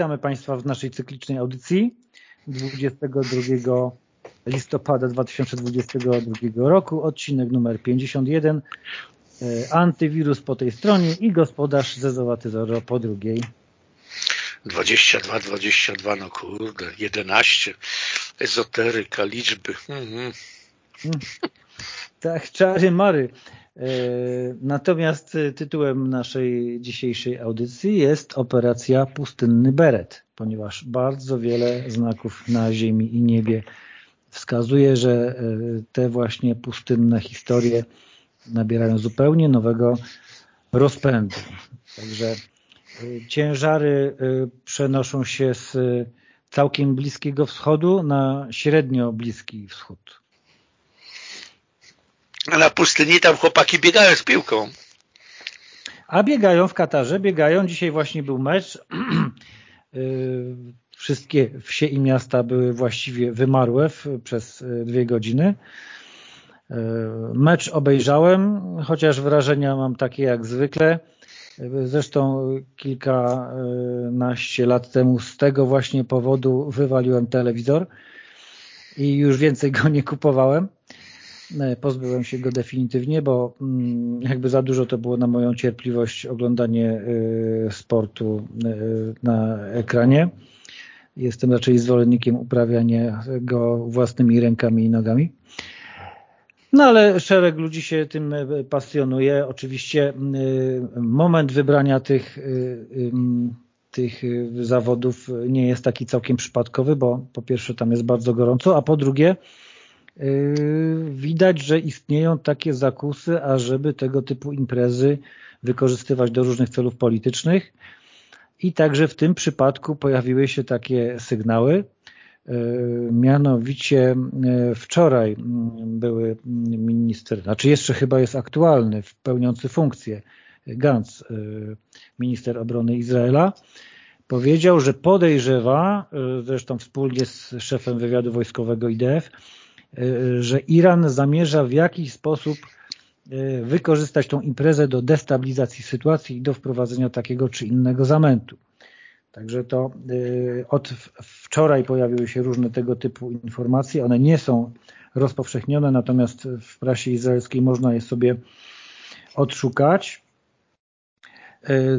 Witamy Państwa w naszej cyklicznej audycji 22 listopada 2022 roku, odcinek numer 51. E, antywirus po tej stronie i gospodarz zezowaty Zoro po drugiej. 22, 22, no kurde, 11, ezoteryka, liczby. Mhm. Tak, czary mary. E, natomiast tytułem naszej dzisiejszej audycji jest Operacja Pustynny Beret, ponieważ bardzo wiele znaków na ziemi i niebie wskazuje, że e, te właśnie pustynne historie nabierają zupełnie nowego rozpędu. Także e, ciężary przenoszą się z całkiem bliskiego wschodu na średnio bliski wschód. Na pustyni tam chłopaki biegają z piłką. A biegają w Katarze, biegają. Dzisiaj właśnie był mecz. Y, wszystkie wsie i miasta były właściwie wymarłe przez y, dwie godziny. Y, mecz obejrzałem, chociaż wrażenia mam takie jak zwykle. Zresztą kilkanaście lat temu z tego właśnie powodu wywaliłem telewizor i już więcej go nie kupowałem. E, pozbyłem się go definitywnie, bo mm, jakby za dużo to było na moją cierpliwość oglądanie e, sportu e, na ekranie. Jestem raczej zwolennikiem uprawiania go własnymi rękami i nogami. No ale szereg ludzi się tym pasjonuje. Oczywiście moment wybrania tych, tych zawodów nie jest taki całkiem przypadkowy, bo po pierwsze tam jest bardzo gorąco, a po drugie widać, że istnieją takie zakusy, ażeby tego typu imprezy wykorzystywać do różnych celów politycznych i także w tym przypadku pojawiły się takie sygnały. Yy, mianowicie yy, wczoraj były minister, znaczy jeszcze chyba jest aktualny, pełniący funkcję Gantz, minister obrony Izraela, powiedział, że podejrzewa, zresztą wspólnie z szefem wywiadu wojskowego IDF, że Iran zamierza w jakiś sposób e, wykorzystać tą imprezę do destabilizacji sytuacji i do wprowadzenia takiego czy innego zamętu. Także to e, od wczoraj pojawiły się różne tego typu informacje. One nie są rozpowszechnione, natomiast w prasie izraelskiej można je sobie odszukać.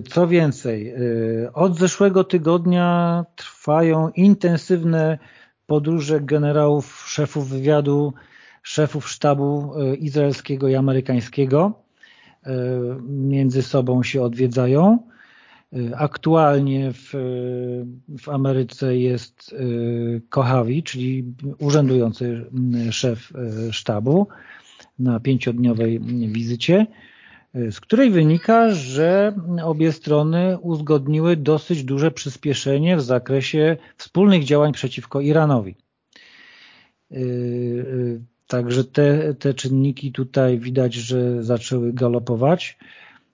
Co więcej, od zeszłego tygodnia trwają intensywne podróże generałów, szefów wywiadu, szefów sztabu e, izraelskiego i amerykańskiego. E, między sobą się odwiedzają. E, aktualnie w, w Ameryce jest Kochawi, czyli urzędujący szef sztabu na pięciodniowej wizycie z której wynika, że obie strony uzgodniły dosyć duże przyspieszenie w zakresie wspólnych działań przeciwko Iranowi. Yy, yy, także te, te czynniki tutaj widać, że zaczęły galopować.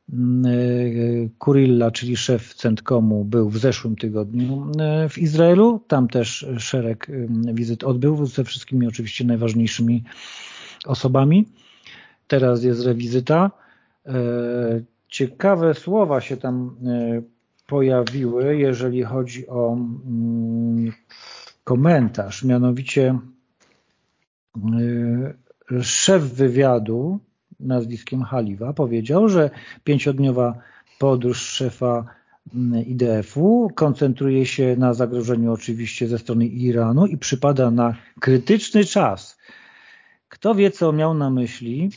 Yy, Kurilla, czyli szef Centkomu, był w zeszłym tygodniu w Izraelu. Tam też szereg wizyt odbył ze wszystkimi oczywiście najważniejszymi osobami. Teraz jest rewizyta. E, ciekawe słowa się tam e, pojawiły, jeżeli chodzi o mm, komentarz, mianowicie e, szef wywiadu nazwiskiem Haliwa powiedział, że pięciodniowa podróż szefa mm, IDF-u koncentruje się na zagrożeniu oczywiście ze strony Iranu i przypada na krytyczny czas. Kto wie, co miał na myśli,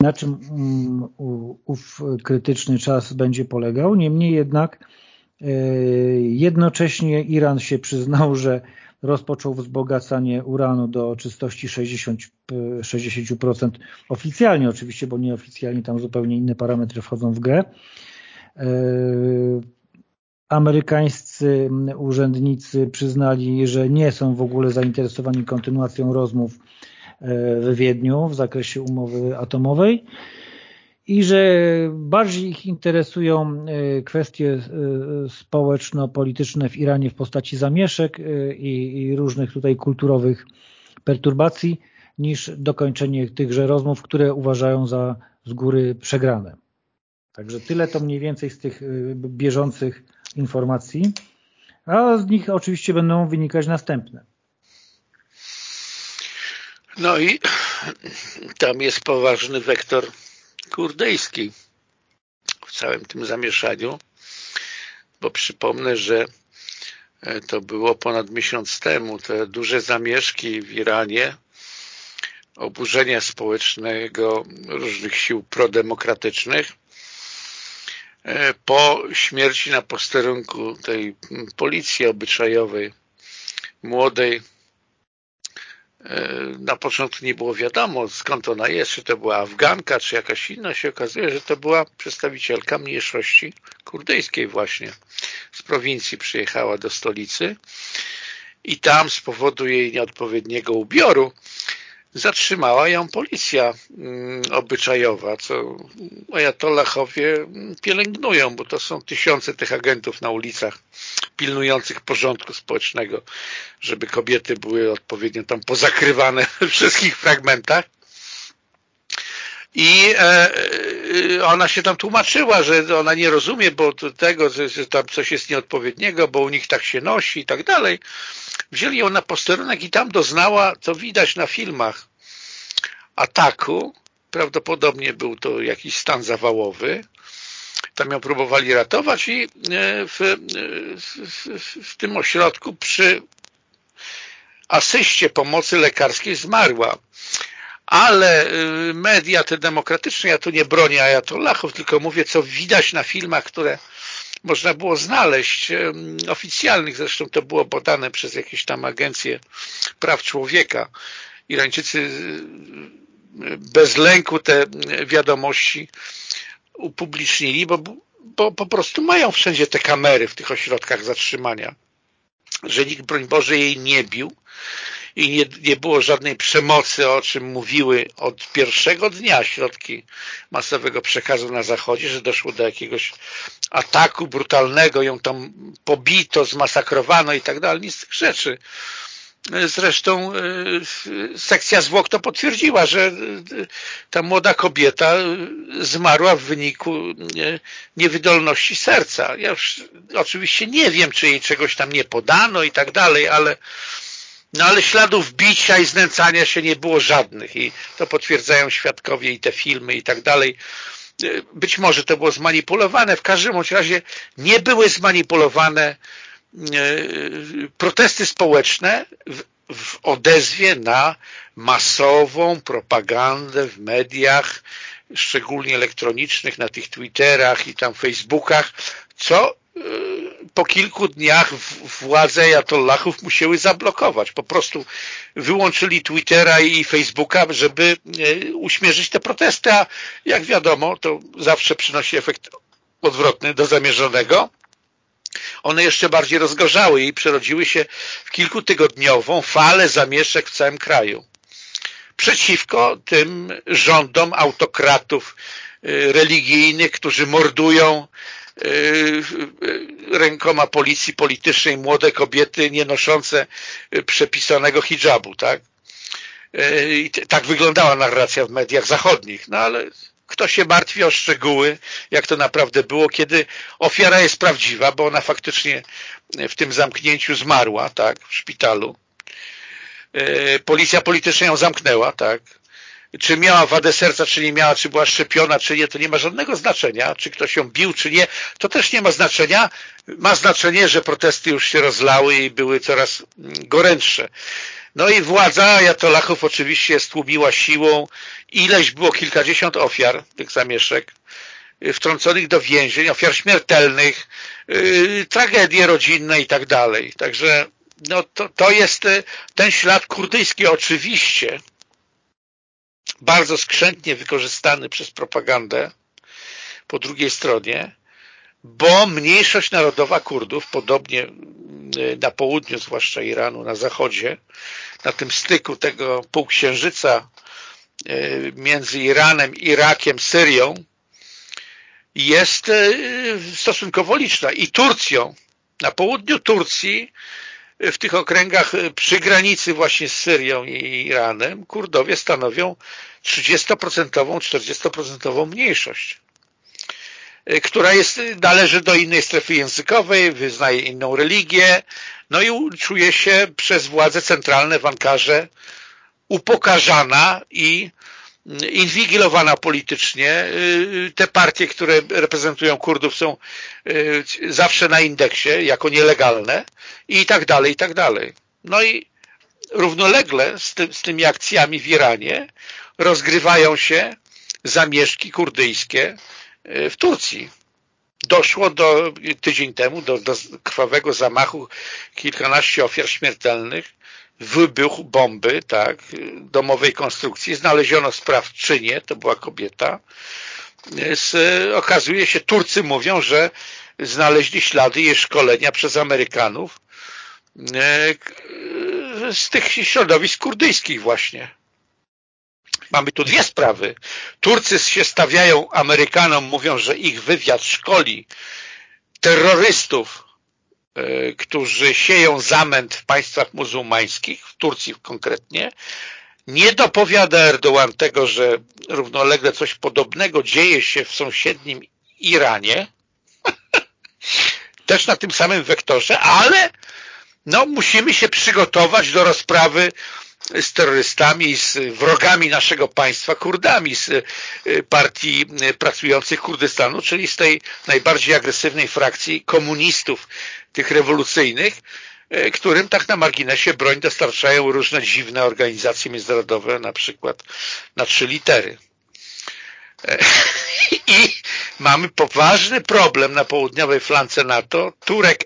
na czym mm, ów krytyczny czas będzie polegał. Niemniej jednak e, jednocześnie Iran się przyznał, że rozpoczął wzbogacanie uranu do czystości 60%, 60% oficjalnie oczywiście, bo nieoficjalnie tam zupełnie inne parametry wchodzą w grę. E, amerykańscy urzędnicy przyznali, że nie są w ogóle zainteresowani kontynuacją rozmów w Wiedniu w zakresie umowy atomowej i że bardziej ich interesują e, kwestie e, społeczno-polityczne w Iranie w postaci zamieszek e, i różnych tutaj kulturowych perturbacji niż dokończenie tychże rozmów, które uważają za z góry przegrane. Także tyle to mniej więcej z tych bieżących informacji. A z nich oczywiście będą wynikać następne. No i tam jest poważny wektor kurdyjski w całym tym zamieszaniu, bo przypomnę, że e, to było ponad miesiąc temu, te duże zamieszki w Iranie, oburzenia społecznego różnych sił prodemokratycznych, e, po śmierci na posterunku tej policji obyczajowej, młodej, na początku nie było wiadomo skąd ona jest, czy to była Afganka, czy jakaś inna, się okazuje, że to była przedstawicielka mniejszości kurdyjskiej właśnie. Z prowincji przyjechała do stolicy i tam z powodu jej nieodpowiedniego ubioru zatrzymała ją policja mm, obyczajowa, co ajatollahowie pielęgnują, bo to są tysiące tych agentów na ulicach pilnujących porządku społecznego, żeby kobiety były odpowiednio tam pozakrywane w wszystkich fragmentach. I e, e, ona się tam tłumaczyła, że ona nie rozumie bo tego, że tam coś jest nieodpowiedniego, bo u nich tak się nosi i tak dalej. Wzięli ją na posterunek i tam doznała, co widać na filmach, ataku. Prawdopodobnie był to jakiś stan zawałowy. Tam ją próbowali ratować i e, w, w, w tym ośrodku przy asyście pomocy lekarskiej zmarła ale y, media te demokratyczne, ja tu nie bronię ajatollahów, tylko mówię, co widać na filmach, które można było znaleźć, oficjalnych, zresztą to było podane przez jakieś tam agencje praw człowieka. Irańczycy y, bez lęku te wiadomości upublicznili, bo, bo po prostu mają wszędzie te kamery w tych ośrodkach zatrzymania, że nikt, broń Boże, jej nie bił, i nie, nie było żadnej przemocy, o czym mówiły od pierwszego dnia środki masowego przekazu na Zachodzie, że doszło do jakiegoś ataku brutalnego, ją tam pobito, zmasakrowano i tak dalej, nic z tych rzeczy. Zresztą e, sekcja zwłok to potwierdziła, że e, ta młoda kobieta zmarła w wyniku niewydolności serca. Ja już oczywiście nie wiem, czy jej czegoś tam nie podano i tak dalej, ale no ale śladów bicia i znęcania się nie było żadnych i to potwierdzają świadkowie i te filmy i tak dalej. Być może to było zmanipulowane, w każdym razie nie były zmanipulowane e, protesty społeczne w, w odezwie na masową propagandę w mediach, szczególnie elektronicznych, na tych Twitterach i tam Facebookach, co po kilku dniach władze Ayatollahów musiały zablokować. Po prostu wyłączyli Twittera i Facebooka, żeby e, uśmierzyć te protesty, a jak wiadomo, to zawsze przynosi efekt odwrotny do zamierzonego. One jeszcze bardziej rozgorzały i przerodziły się w kilkutygodniową falę zamieszek w całym kraju. Przeciwko tym rządom autokratów e, religijnych, którzy mordują Y, y, rękoma policji politycznej młode kobiety nie noszące przepisanego hijabu, tak? Y, tak wyglądała narracja w mediach zachodnich, no ale kto się martwi o szczegóły, jak to naprawdę było, kiedy ofiara jest prawdziwa, bo ona faktycznie w tym zamknięciu zmarła, tak, w szpitalu. Policja polityczna ją zamknęła, tak, czy miała wadę serca, czy nie miała, czy była szczepiona, czy nie, to nie ma żadnego znaczenia, czy ktoś ją bił, czy nie, to też nie ma znaczenia. Ma znaczenie, że protesty już się rozlały i były coraz gorętsze. No i władza Ajatollahów oczywiście stłumiła siłą. Ileś było kilkadziesiąt ofiar tych zamieszek, y, wtrąconych do więzień, ofiar śmiertelnych, yy, tragedie rodzinne i tak dalej. Także no to, to jest y, ten ślad kurdyjski oczywiście, bardzo skrzętnie wykorzystany przez propagandę po drugiej stronie, bo mniejszość narodowa Kurdów, podobnie e, na południu, zwłaszcza Iranu, na zachodzie, na tym styku tego półksiężyca e, między Iranem, Irakiem, Syrią, jest stosunkowo liczna. I Turcją, na południu Turcji w tych okręgach przy granicy właśnie z Syrią i Iranem Kurdowie stanowią 30%, 40% mniejszość. która jest, należy do innej strefy językowej, wyznaje inną religię, no i czuje się przez władze centralne w Ankarze upokarzana i inwigilowana politycznie. Te partie, które reprezentują Kurdów są zawsze na indeksie jako nielegalne i tak dalej, i tak dalej. No i równolegle z, ty, z tymi akcjami w Iranie rozgrywają się zamieszki kurdyjskie w Turcji. Doszło do, tydzień temu do, do krwawego zamachu, kilkanaście ofiar śmiertelnych, wybuch bomby, tak, domowej konstrukcji, znaleziono sprawczynię, to była kobieta. Z, okazuje się, Turcy mówią, że znaleźli ślady jej szkolenia przez Amerykanów e, z tych środowisk kurdyjskich właśnie. Mamy tu dwie sprawy. Turcy się stawiają Amerykanom, mówią, że ich wywiad szkoli terrorystów, e, którzy sieją zamęt w państwach muzułmańskich, w Turcji konkretnie. Nie dopowiada Erdogan tego, że równolegle coś podobnego dzieje się w sąsiednim Iranie, też na tym samym wektorze, ale no, musimy się przygotować do rozprawy z terrorystami, z wrogami naszego państwa, Kurdami z y, partii pracujących Kurdystanu, czyli z tej najbardziej agresywnej frakcji komunistów, tych rewolucyjnych, y, którym tak na marginesie broń dostarczają różne dziwne organizacje międzynarodowe, na przykład na trzy litery. I mamy poważny problem na południowej flance NATO. Turek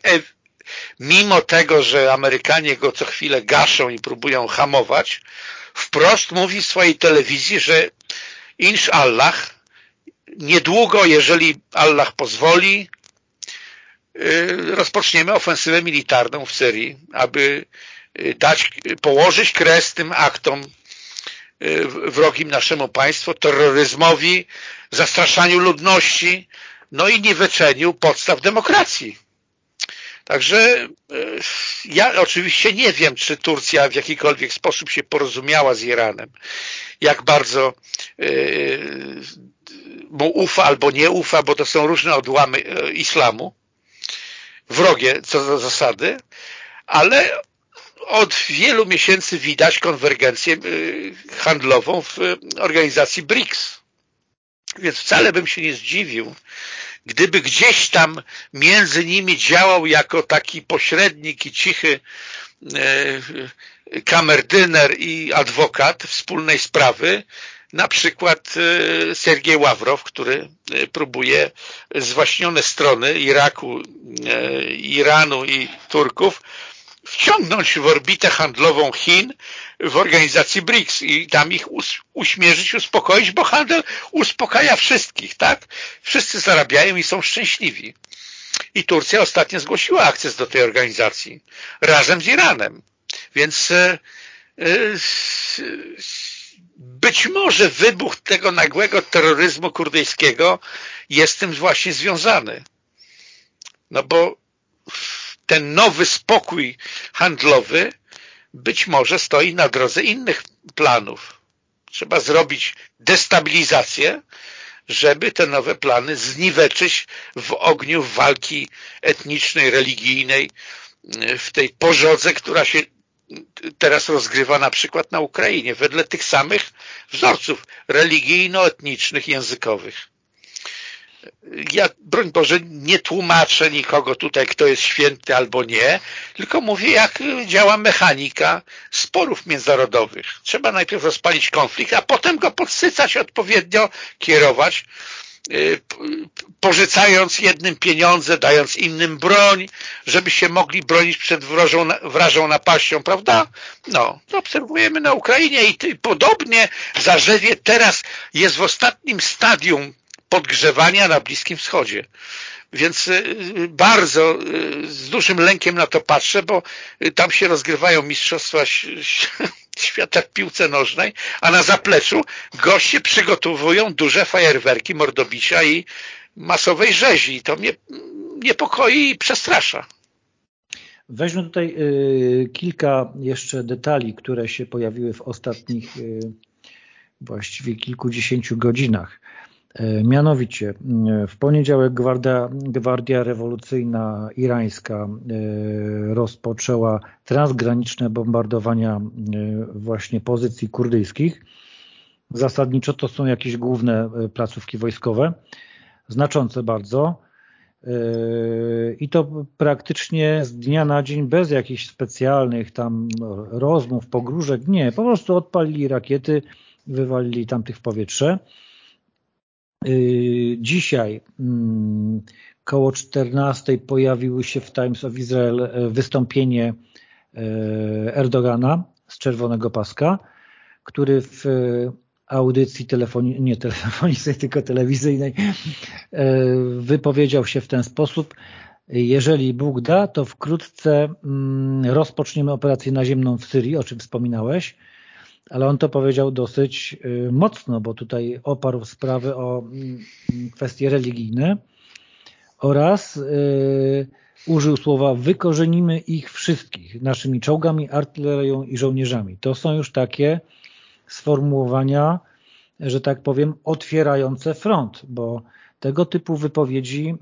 mimo tego, że Amerykanie go co chwilę gaszą i próbują hamować, wprost mówi w swojej telewizji, że inshallah niedługo, jeżeli Allah pozwoli, y, rozpoczniemy ofensywę militarną w Syrii, aby y, dać, położyć kres tym aktom y, wrogim naszemu państwu, terroryzmowi, zastraszaniu ludności, no i niweczeniu podstaw demokracji. Także e, ja oczywiście nie wiem, czy Turcja w jakikolwiek sposób się porozumiała z Iranem, jak bardzo e, mu ufa albo nie ufa, bo to są różne odłamy e, islamu, wrogie co do zasady, ale od wielu miesięcy widać konwergencję handlową w organizacji BRICS. Więc wcale bym się nie zdziwił, gdyby gdzieś tam między nimi działał jako taki pośrednik i cichy e, kamerdyner i adwokat wspólnej sprawy, na przykład e, Sergiej Ławrow, który e, próbuje zwaśnione strony Iraku, Iranu i Turków wciągnąć w orbitę handlową Chin w organizacji BRICS i tam ich uśmierzyć, uspokoić, bo handel uspokaja wszystkich, tak? Wszyscy zarabiają i są szczęśliwi. I Turcja ostatnio zgłosiła akces do tej organizacji razem z Iranem. Więc e, e, być może wybuch tego nagłego terroryzmu kurdyjskiego jest tym właśnie związany. No bo ten nowy spokój handlowy być może stoi na drodze innych planów. Trzeba zrobić destabilizację, żeby te nowe plany zniweczyć w ogniu walki etnicznej, religijnej, w tej pożodze, która się teraz rozgrywa na przykład na Ukrainie, wedle tych samych wzorców religijno-etnicznych, językowych ja, broń Boże, nie tłumaczę nikogo tutaj, kto jest święty albo nie, tylko mówię, jak działa mechanika sporów międzynarodowych. Trzeba najpierw rozpalić konflikt, a potem go podsycać odpowiednio, kierować, y, pożycając jednym pieniądze, dając innym broń, żeby się mogli bronić przed wrażą, wrażą napaścią, prawda? No, to obserwujemy na Ukrainie i podobnie Zarzewie teraz jest w ostatnim stadium podgrzewania na Bliskim Wschodzie. Więc y, bardzo y, z dużym lękiem na to patrzę, bo y, tam się rozgrywają mistrzostwa świata w piłce nożnej, a na zapleczu goście przygotowują duże fajerwerki, mordobicia i masowej rzezi. I to mnie niepokoi i przestrasza. Weźmy tutaj y, kilka jeszcze detali, które się pojawiły w ostatnich y, właściwie kilkudziesięciu godzinach. Mianowicie w poniedziałek Gwardia, Gwardia Rewolucyjna Irańska rozpoczęła transgraniczne bombardowania właśnie pozycji kurdyjskich. Zasadniczo to są jakieś główne placówki wojskowe, znaczące bardzo i to praktycznie z dnia na dzień bez jakichś specjalnych tam rozmów, pogróżek, nie, po prostu odpalili rakiety wywalili tamtych w powietrze. Yy, dzisiaj mm, koło 14 pojawiły się w Times of Israel e, wystąpienie e, Erdogana z Czerwonego Paska, który w audycji telefoni nie telefonicznej, tylko telewizyjnej e, wypowiedział się w ten sposób. Jeżeli Bóg da, to wkrótce mm, rozpoczniemy operację naziemną w Syrii, o czym wspominałeś, ale on to powiedział dosyć y, mocno, bo tutaj oparł sprawę o mm, kwestie religijne oraz y, użył słowa wykorzenimy ich wszystkich naszymi czołgami, artylerią i żołnierzami. To są już takie sformułowania, że tak powiem, otwierające front, bo tego typu wypowiedzi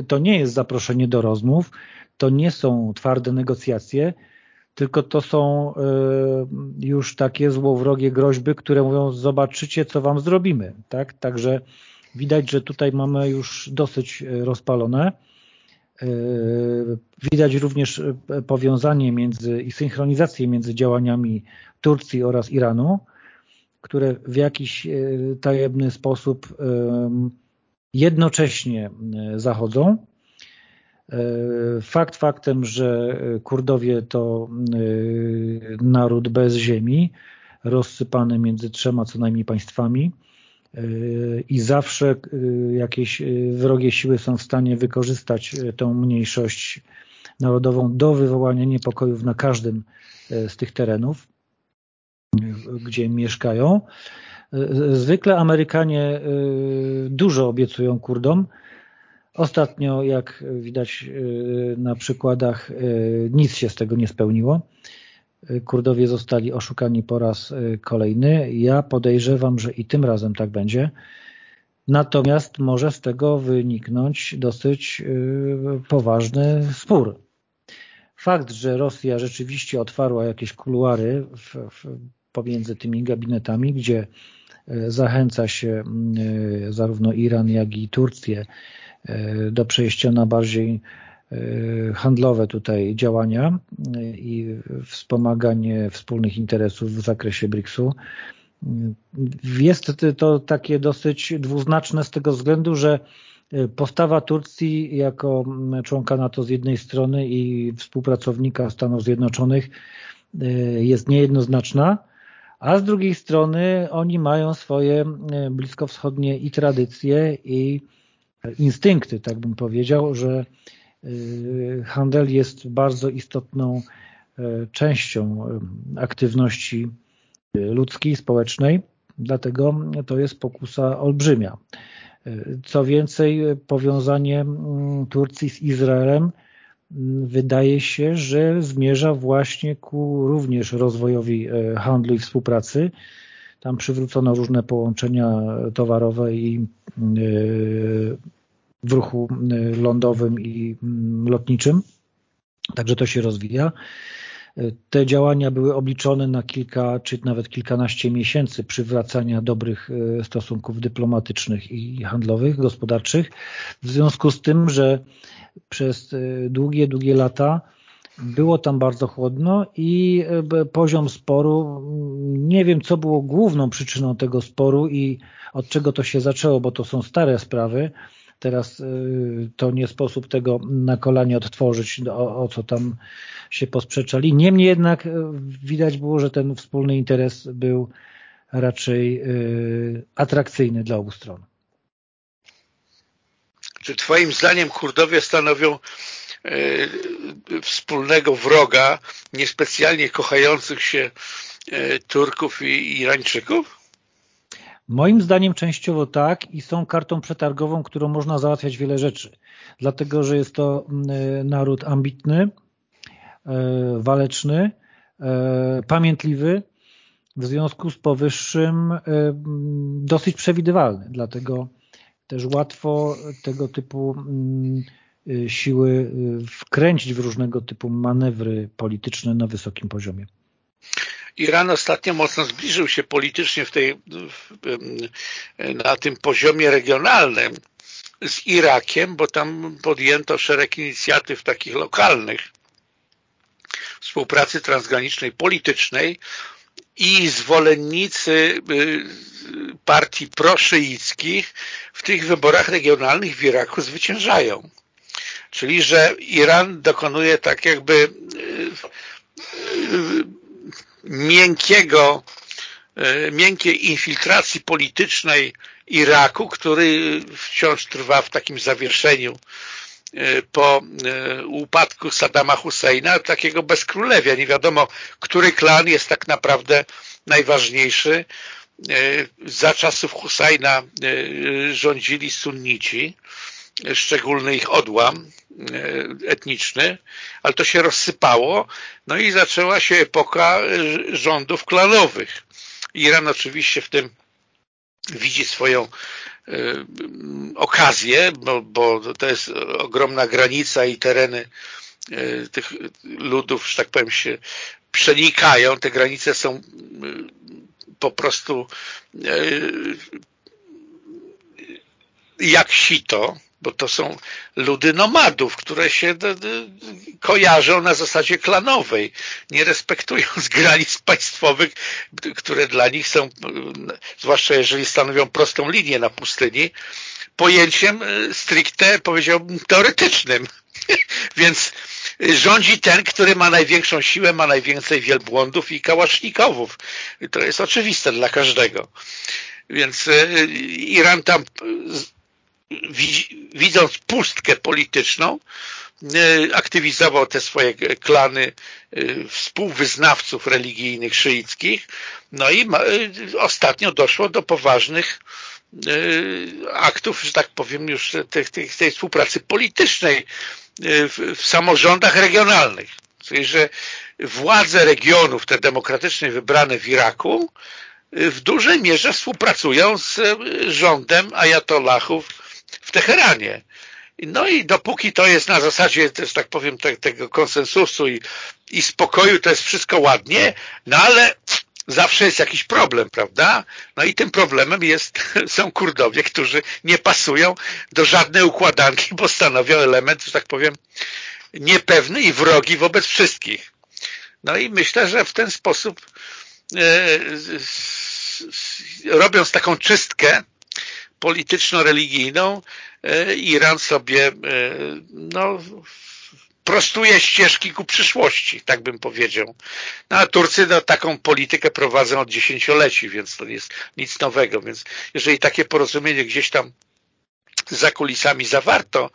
y, to nie jest zaproszenie do rozmów, to nie są twarde negocjacje, tylko to są y, już takie złowrogie groźby, które mówią zobaczycie, co wam zrobimy. Tak? Także widać, że tutaj mamy już dosyć y, rozpalone. Widać również powiązanie między i synchronizację między działaniami Turcji oraz Iranu, które w jakiś tajemny sposób jednocześnie zachodzą. E, fakt faktem, że Kurdowie to e, naród bez ziemi, rozsypany między trzema co najmniej państwami i zawsze jakieś wrogie siły są w stanie wykorzystać tą mniejszość narodową do wywołania niepokojów na każdym z tych terenów, gdzie mieszkają. Zwykle Amerykanie dużo obiecują Kurdom. Ostatnio, jak widać y, na przykładach, y, nic się z tego nie spełniło. Kurdowie zostali oszukani po raz kolejny. Ja podejrzewam, że i tym razem tak będzie. Natomiast może z tego wyniknąć dosyć poważny spór. Fakt, że Rosja rzeczywiście otwarła jakieś kuluary w, w, pomiędzy tymi gabinetami, gdzie zachęca się zarówno Iran, jak i Turcję do przejścia na bardziej e, handlowe tutaj działania i wspomaganie wspólnych interesów w zakresie BRICS-u. Jest to takie dosyć dwuznaczne z tego względu, że postawa Turcji jako członka NATO z jednej strony i współpracownika Stanów Zjednoczonych jest niejednoznaczna, a z drugiej strony oni mają swoje e, bliskowschodnie i tradycje i instynkty, tak bym powiedział, że e, handel jest bardzo istotną e, częścią aktywności ludzkiej, społecznej, dlatego to jest pokusa olbrzymia. Co więcej, powiązanie mm, Turcji z Izraelem wydaje się, że zmierza właśnie ku również rozwojowi handlu i współpracy. Tam przywrócono różne połączenia towarowe i e, w ruchu e, lądowym i mm, lotniczym. Także to się rozwija. Te działania były obliczone na kilka czy nawet kilkanaście miesięcy przywracania dobrych stosunków dyplomatycznych i handlowych, gospodarczych. W związku z tym, że przez długie, długie lata było tam bardzo chłodno i e, poziom sporu, nie wiem co było główną przyczyną tego sporu i od czego to się zaczęło, bo to są stare sprawy. Teraz e, to nie sposób tego na kolanie odtworzyć, o, o co tam się posprzeczali. Niemniej jednak widać było, że ten wspólny interes był raczej atrakcyjny dla obu stron. Czy twoim zdaniem Kurdowie stanowią e, wspólnego wroga niespecjalnie kochających się e, Turków i Irańczyków? Moim zdaniem częściowo tak i są kartą przetargową, którą można załatwiać wiele rzeczy. Dlatego, że jest to e, naród ambitny, waleczny, pamiętliwy, w związku z powyższym dosyć przewidywalny. Dlatego też łatwo tego typu siły y, wkręcić w różnego typu manewry polityczne na wysokim poziomie. Iran ostatnio mocno zbliżył się politycznie w tej, na tym poziomie regionalnym z Irakiem, bo tam podjęto szereg inicjatyw takich lokalnych współpracy transgranicznej politycznej i zwolennicy y, partii proszyickich w tych wyborach regionalnych w Iraku zwyciężają. Czyli, że Iran dokonuje tak jakby y, y, miękkiego, miękkiej infiltracji politycznej Iraku, który wciąż trwa w takim zawieszeniu E, po e, upadku Saddama Husseina, takiego bezkrólewia. Nie wiadomo, który klan jest tak naprawdę najważniejszy. E, za czasów Husseina rządzili sunnici, szczególny ich odłam etniczny, ale to się rozsypało, no i zaczęła się epoka rządów klanowych. Iran oczywiście w tym widzi swoją Y, okazję, bo, bo to jest ogromna granica i tereny tych ludów, że tak powiem, się przenikają. Te granice są po prostu jak sito, bo to są ludy nomadów, które się kojarzą na zasadzie klanowej, nie respektując granic państwowych, które dla nich są, zwłaszcza jeżeli stanowią prostą linię na pustyni, pojęciem e, stricte, powiedziałbym, teoretycznym. Więc rządzi ten, który ma największą siłę, ma najwięcej wielbłądów i kałasznikowów. To jest oczywiste dla każdego. Więc e, Iran tam widząc pustkę polityczną, e, aktywizował te swoje klany e, współwyznawców religijnych szyickich, no i e, ostatnio doszło do poważnych aktów, że tak powiem, już tej, tej, współpracy politycznej w, w samorządach regionalnych. Czyli, że władze regionów, te demokratycznie wybrane w Iraku, w dużej mierze współpracują z rządem ajatollahów w Teheranie. No i dopóki to jest na zasadzie, że tak powiem, te, tego konsensusu i, i spokoju, to jest wszystko ładnie, no ale zawsze jest jakiś problem, prawda? No i tym problemem jest, są Kurdowie, którzy nie pasują do żadnej układanki, bo stanowią element, że tak powiem, niepewny i wrogi wobec wszystkich. No i myślę, że w ten sposób e, robiąc taką czystkę, polityczno-religijną e, Iran sobie e, no, prostuje ścieżki ku przyszłości, tak bym powiedział. No, a Turcy no, taką politykę prowadzą od dziesięcioleci, więc to nie jest nic nowego. Więc jeżeli takie porozumienie gdzieś tam za kulisami zawarto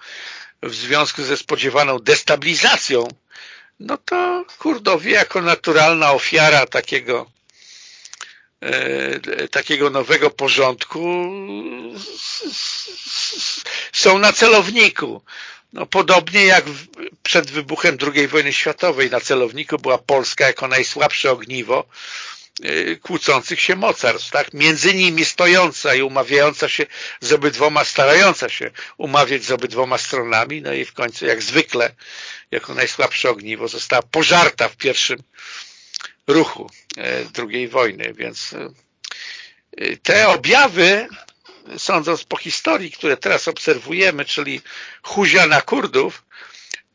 w związku ze spodziewaną destabilizacją, no to Kurdowie jako naturalna ofiara takiego takiego nowego porządku są na celowniku. No, podobnie jak przed wybuchem II wojny światowej na celowniku była Polska jako najsłabsze ogniwo e, kłócących się mocarstw, tak? Między nimi stojąca i umawiająca się z obydwoma, starająca się umawiać z obydwoma stronami, no i w końcu jak zwykle jako najsłabsze ogniwo została pożarta w pierwszym ruchu e, II wojny, więc e, te objawy, sądząc po historii, które teraz obserwujemy, czyli huzia na Kurdów,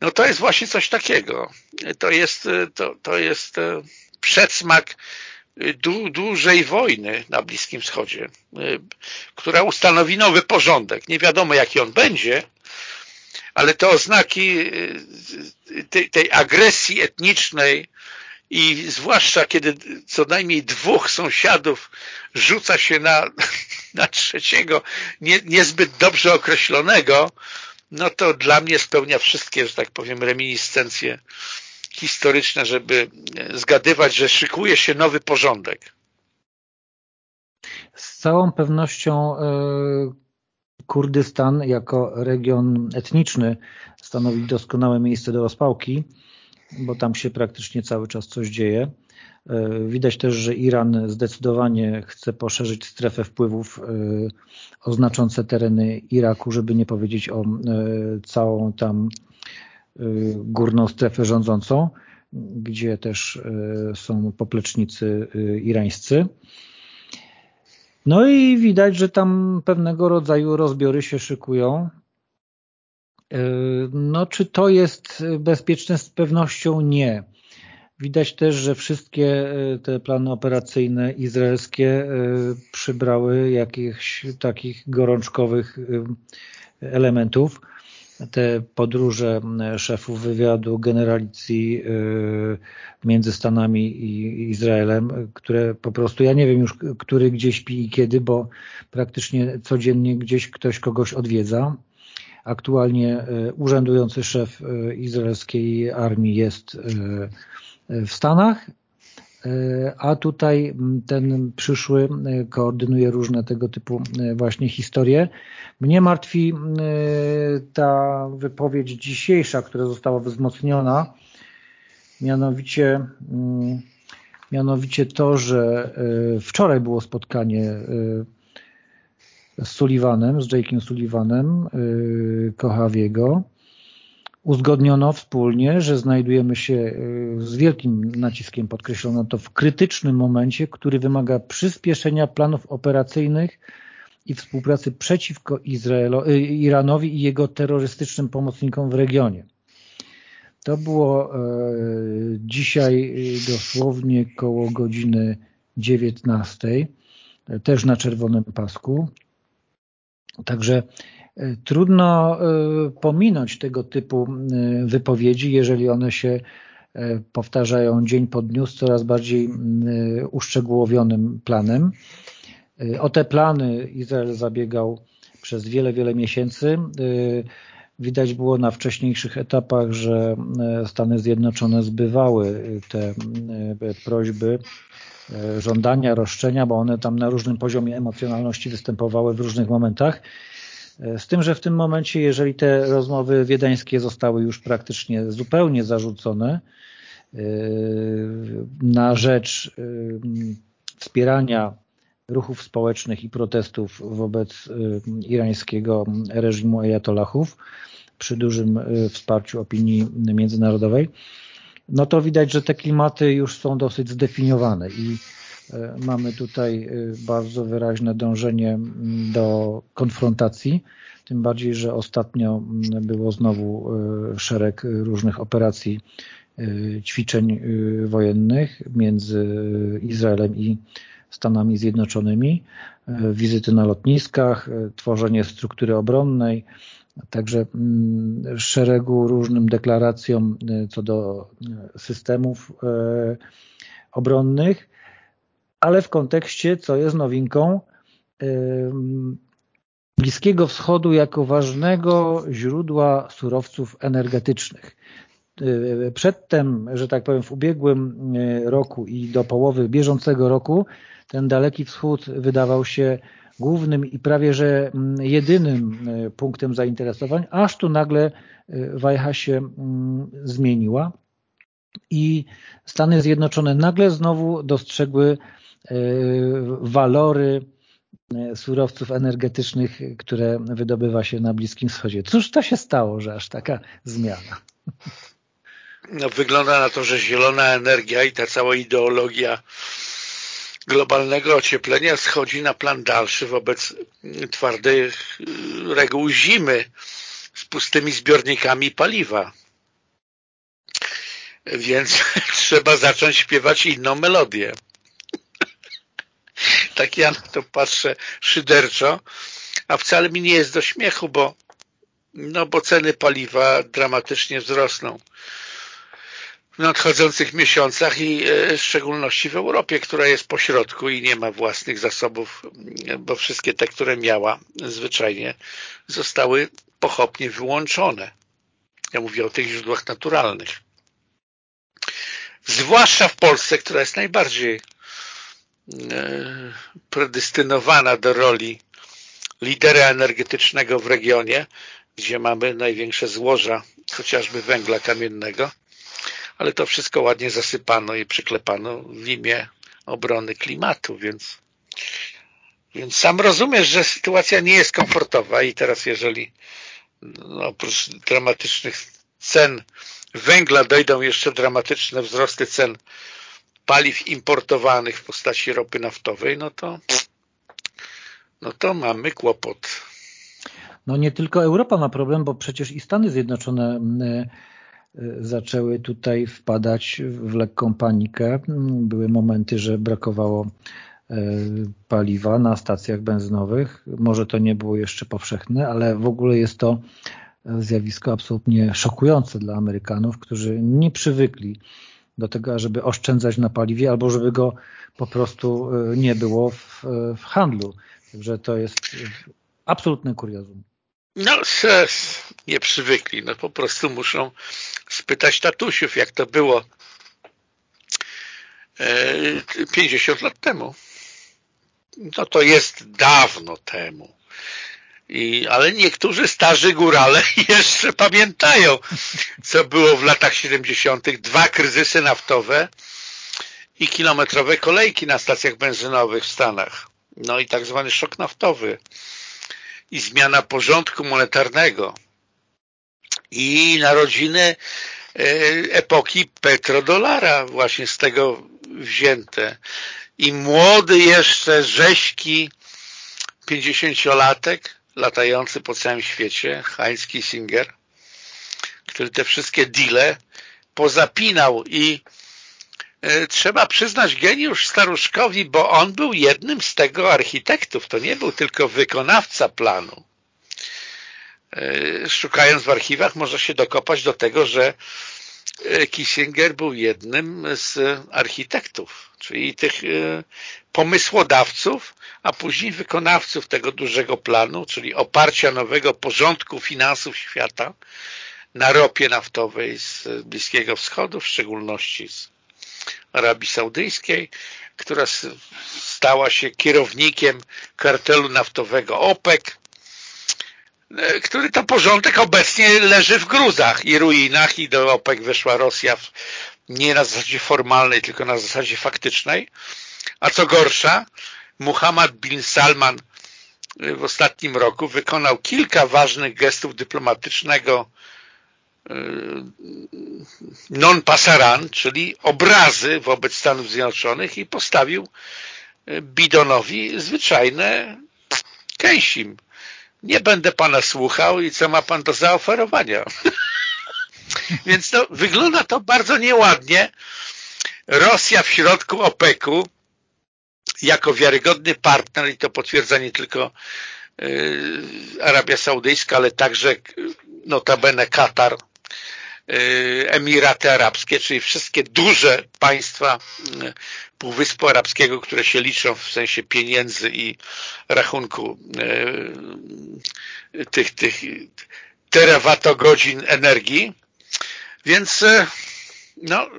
no to jest właśnie coś takiego. To jest, e, to, to jest przedsmak du, dużej wojny na Bliskim Wschodzie, która ustanowi nowy porządek. Nie wiadomo, jaki on będzie, ale te oznaki tej, tej agresji etnicznej, i zwłaszcza kiedy co najmniej dwóch sąsiadów rzuca się na, na trzeciego nie, niezbyt dobrze określonego, no to dla mnie spełnia wszystkie, że tak powiem, reminiscencje historyczne, żeby zgadywać, że szykuje się nowy porządek. Z całą pewnością e, Kurdystan jako region etniczny stanowi doskonałe miejsce do rozpałki bo tam się praktycznie cały czas coś dzieje. Widać też, że Iran zdecydowanie chce poszerzyć strefę wpływów oznaczące tereny Iraku, żeby nie powiedzieć o całą tam górną strefę rządzącą, gdzie też są poplecznicy irańscy. No i widać, że tam pewnego rodzaju rozbiory się szykują. No, czy to jest bezpieczne? Z pewnością nie. Widać też, że wszystkie te plany operacyjne izraelskie przybrały jakichś takich gorączkowych elementów te podróże szefów wywiadu, generalicji między Stanami i Izraelem, które po prostu, ja nie wiem już, który gdzie śpi i kiedy, bo praktycznie codziennie gdzieś ktoś kogoś odwiedza. Aktualnie y, urzędujący szef y, izraelskiej armii jest w Stanach, a tutaj ten przyszły koordynuje różne tego typu właśnie historie. Mnie martwi ta wypowiedź dzisiejsza, która została wzmocniona, mianowicie mianowicie to, że wczoraj było spotkanie z Sullivanem, z Jake'em Sullivanem Kochawiego, uzgodniono wspólnie, że znajdujemy się y, z wielkim naciskiem podkreślono to w krytycznym momencie, który wymaga przyspieszenia planów operacyjnych i współpracy przeciwko Izraelo, y, Iranowi i jego terrorystycznym pomocnikom w regionie. To było e, dzisiaj dosłownie koło godziny 19, też na czerwonym pasku. Także Trudno e, pominąć tego typu e, wypowiedzi, jeżeli one się e, powtarzają dzień po dniu z coraz bardziej uszczegółowionym planem. O te plany Izrael zabiegał przez wiele, wiele miesięcy. Widać było na wcześniejszych etapach, że Stany Zjednoczone zbywały te prośby, żądania, roszczenia, bo one tam na różnym poziomie emocjonalności występowały w różnych momentach. Z tym, że w tym momencie, jeżeli te rozmowy wiedeńskie zostały już praktycznie zupełnie zarzucone yy, na rzecz wspierania ruchów społecznych i protestów wobec irańskiego reżimu ajatollahów przy dużym wsparciu opinii międzynarodowej, no to widać, że te klimaty już są dosyć zdefiniowane i E, mamy tutaj e, bardzo wyraźne dążenie do konfrontacji, tym bardziej, że ostatnio było znowu e, szereg różnych operacji, ćwiczeń wojennych między Izraelem i Stanami Zjednoczonymi, wizyty na lotniskach, tworzenie struktury obronnej, także mm, szeregu różnym deklaracjom co do systemów obronnych, ale w kontekście, co jest nowinką, Bliskiego Wschodu jako ważnego źródła surowców energetycznych. Przedtem, że tak powiem, w ubiegłym roku i do połowy bieżącego roku ten Daleki Wschód wydawał się głównym i prawie że jedynym punktem zainteresowań, aż tu nagle wajcha się zmieniła i Stany Zjednoczone nagle znowu dostrzegły E, walory e, surowców energetycznych, które wydobywa się na Bliskim Wschodzie. Cóż to się stało, że aż taka zmiana? No, wygląda na to, że zielona energia i ta cała ideologia globalnego ocieplenia schodzi na plan dalszy wobec twardych reguł zimy z pustymi zbiornikami paliwa. Więc trzeba zacząć śpiewać inną melodię tak ja na to patrzę szyderczo, a wcale mi nie jest do śmiechu, bo, no bo ceny paliwa dramatycznie wzrosną w nadchodzących miesiącach i e, w szczególności w Europie, która jest pośrodku i nie ma własnych zasobów, bo wszystkie te, które miała zwyczajnie zostały pochopnie wyłączone. Ja mówię o tych źródłach naturalnych. Zwłaszcza w Polsce, która jest najbardziej E, predestynowana do roli lidera energetycznego w regionie, gdzie mamy największe złoża chociażby węgla kamiennego, ale to wszystko ładnie zasypano i przyklepano w imię obrony klimatu, więc, więc sam rozumiesz, że sytuacja nie jest komfortowa i teraz jeżeli no, oprócz dramatycznych cen węgla dojdą jeszcze dramatyczne wzrosty cen paliw importowanych w postaci ropy naftowej, no to no to mamy kłopot. No nie tylko Europa ma problem, bo przecież i Stany Zjednoczone mm, zaczęły tutaj wpadać w lekką panikę. Były momenty, że brakowało e, paliwa na stacjach benzynowych. Może to nie było jeszcze powszechne, ale w ogóle jest to zjawisko absolutnie szokujące dla Amerykanów, którzy nie przywykli do tego, żeby oszczędzać na paliwie albo żeby go po prostu e, nie było w, w handlu. Także to jest absolutne kuriozum. No, nie przywykli. No po prostu muszą spytać tatusiów, jak to było 50 e, lat temu. No to jest dawno temu. I, ale niektórzy starzy górale jeszcze pamiętają, co było w latach 70. Dwa kryzysy naftowe i kilometrowe kolejki na stacjach benzynowych w Stanach. No i tak zwany szok naftowy i zmiana porządku monetarnego i narodziny e, epoki petrodolara właśnie z tego wzięte. I młody jeszcze rzeźki 50-latek latający po całym świecie, Heinz Kissinger, który te wszystkie deale pozapinał i trzeba przyznać geniusz Staruszkowi, bo on był jednym z tego architektów. To nie był tylko wykonawca planu. E, szukając w archiwach można się dokopać do tego, że e, Kissinger był jednym z architektów, czyli tych pomysłodawców, a później wykonawców tego dużego planu, czyli oparcia nowego porządku finansów świata na ropie naftowej z Bliskiego Wschodu, w szczególności z Arabii Saudyjskiej, która stała się kierownikiem kartelu naftowego OPEC, który to porządek obecnie leży w gruzach i ruinach i do OPEC weszła Rosja nie na zasadzie formalnej, tylko na zasadzie faktycznej. A co gorsza, Muhammad bin Salman w ostatnim roku wykonał kilka ważnych gestów dyplomatycznego y, non-pasaran, czyli obrazy wobec Stanów Zjednoczonych i postawił y, Bidonowi zwyczajne kęsim. Nie będę pana słuchał i co ma pan do zaoferowania. Więc to, wygląda to bardzo nieładnie. Rosja w środku OPEC-u jako wiarygodny partner i to potwierdza nie tylko y, Arabia Saudyjska, ale także notabene Katar, Emiraty Arabskie, czyli wszystkie duże państwa y, Półwyspu Arabskiego, które się liczą w sensie pieniędzy i rachunku tych, tych terawatogodzin energii. Więc no,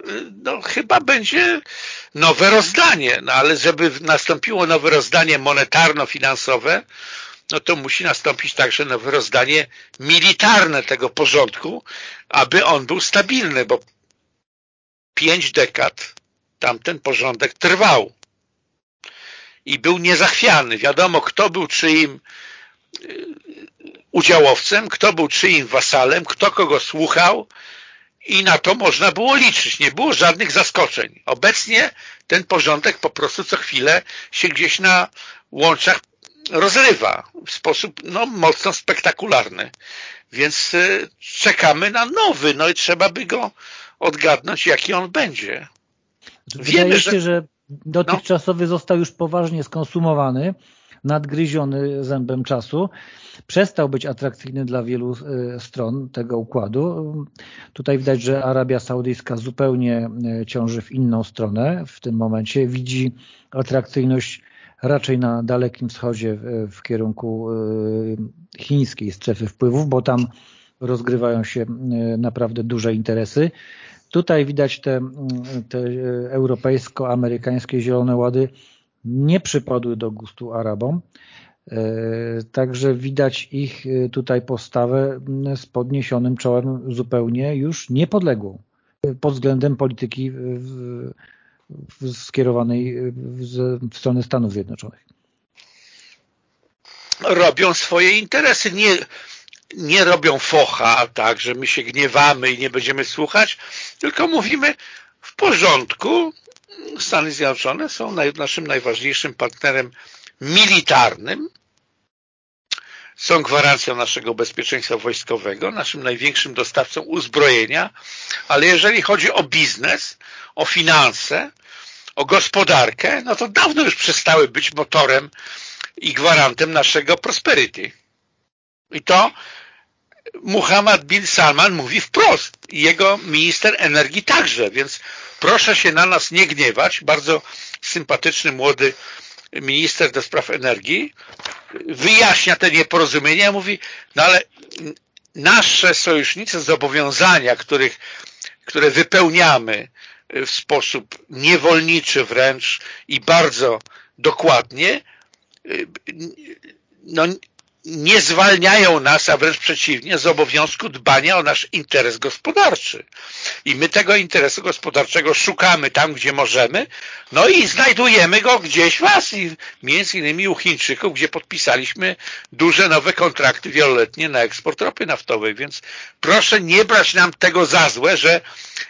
no chyba będzie nowe rozdanie, no ale żeby nastąpiło nowe rozdanie monetarno-finansowe, no to musi nastąpić także nowe rozdanie militarne tego porządku, aby on był stabilny, bo pięć dekad tamten porządek trwał i był niezachwiany. Wiadomo, kto był czyim y, udziałowcem, kto był czyim wasalem, kto kogo słuchał, i na to można było liczyć. Nie było żadnych zaskoczeń. Obecnie ten porządek po prostu co chwilę się gdzieś na łączach rozrywa w sposób no, mocno spektakularny. Więc y, czekamy na nowy, no i trzeba by go odgadnąć, jaki on będzie. Wydaje Wiemy, się, że, że dotychczasowy no. został już poważnie skonsumowany, nadgryziony zębem czasu przestał być atrakcyjny dla wielu e, stron tego układu. Tutaj widać, że Arabia Saudyjska zupełnie e, ciąży w inną stronę w tym momencie. Widzi atrakcyjność raczej na Dalekim Wschodzie w kierunku e, chińskiej strefy wpływów, bo tam rozgrywają się naprawdę duże interesy. Tutaj widać te, te europejsko-amerykańskie zielone łady nie przypadły do gustu Arabom. Także widać ich tutaj postawę z podniesionym czołem zupełnie już niepodległą. Pod względem polityki skierowanej w stronę Stanów Zjednoczonych. Robią swoje interesy. Nie, nie robią focha, tak, że my się gniewamy i nie będziemy słuchać, tylko mówimy w porządku. Stany Zjednoczone są naszym najważniejszym partnerem militarnym, są gwarancją naszego bezpieczeństwa wojskowego, naszym największym dostawcą uzbrojenia, ale jeżeli chodzi o biznes, o finanse, o gospodarkę, no to dawno już przestały być motorem i gwarantem naszego prosperity. I to Muhammad bin Salman mówi wprost. Jego minister energii także, więc proszę się na nas nie gniewać. Bardzo sympatyczny, młody minister do spraw energii wyjaśnia te nieporozumienia, mówi, no ale nasze sojusznicze zobowiązania, których, które wypełniamy w sposób niewolniczy wręcz i bardzo dokładnie, no, nie zwalniają nas, a wręcz przeciwnie, z obowiązku dbania o nasz interes gospodarczy. I my tego interesu gospodarczego szukamy tam, gdzie możemy, no i znajdujemy go gdzieś w Azji, między innymi u Chińczyków, gdzie podpisaliśmy duże nowe kontrakty wieloletnie na eksport ropy naftowej, więc proszę nie brać nam tego za złe, że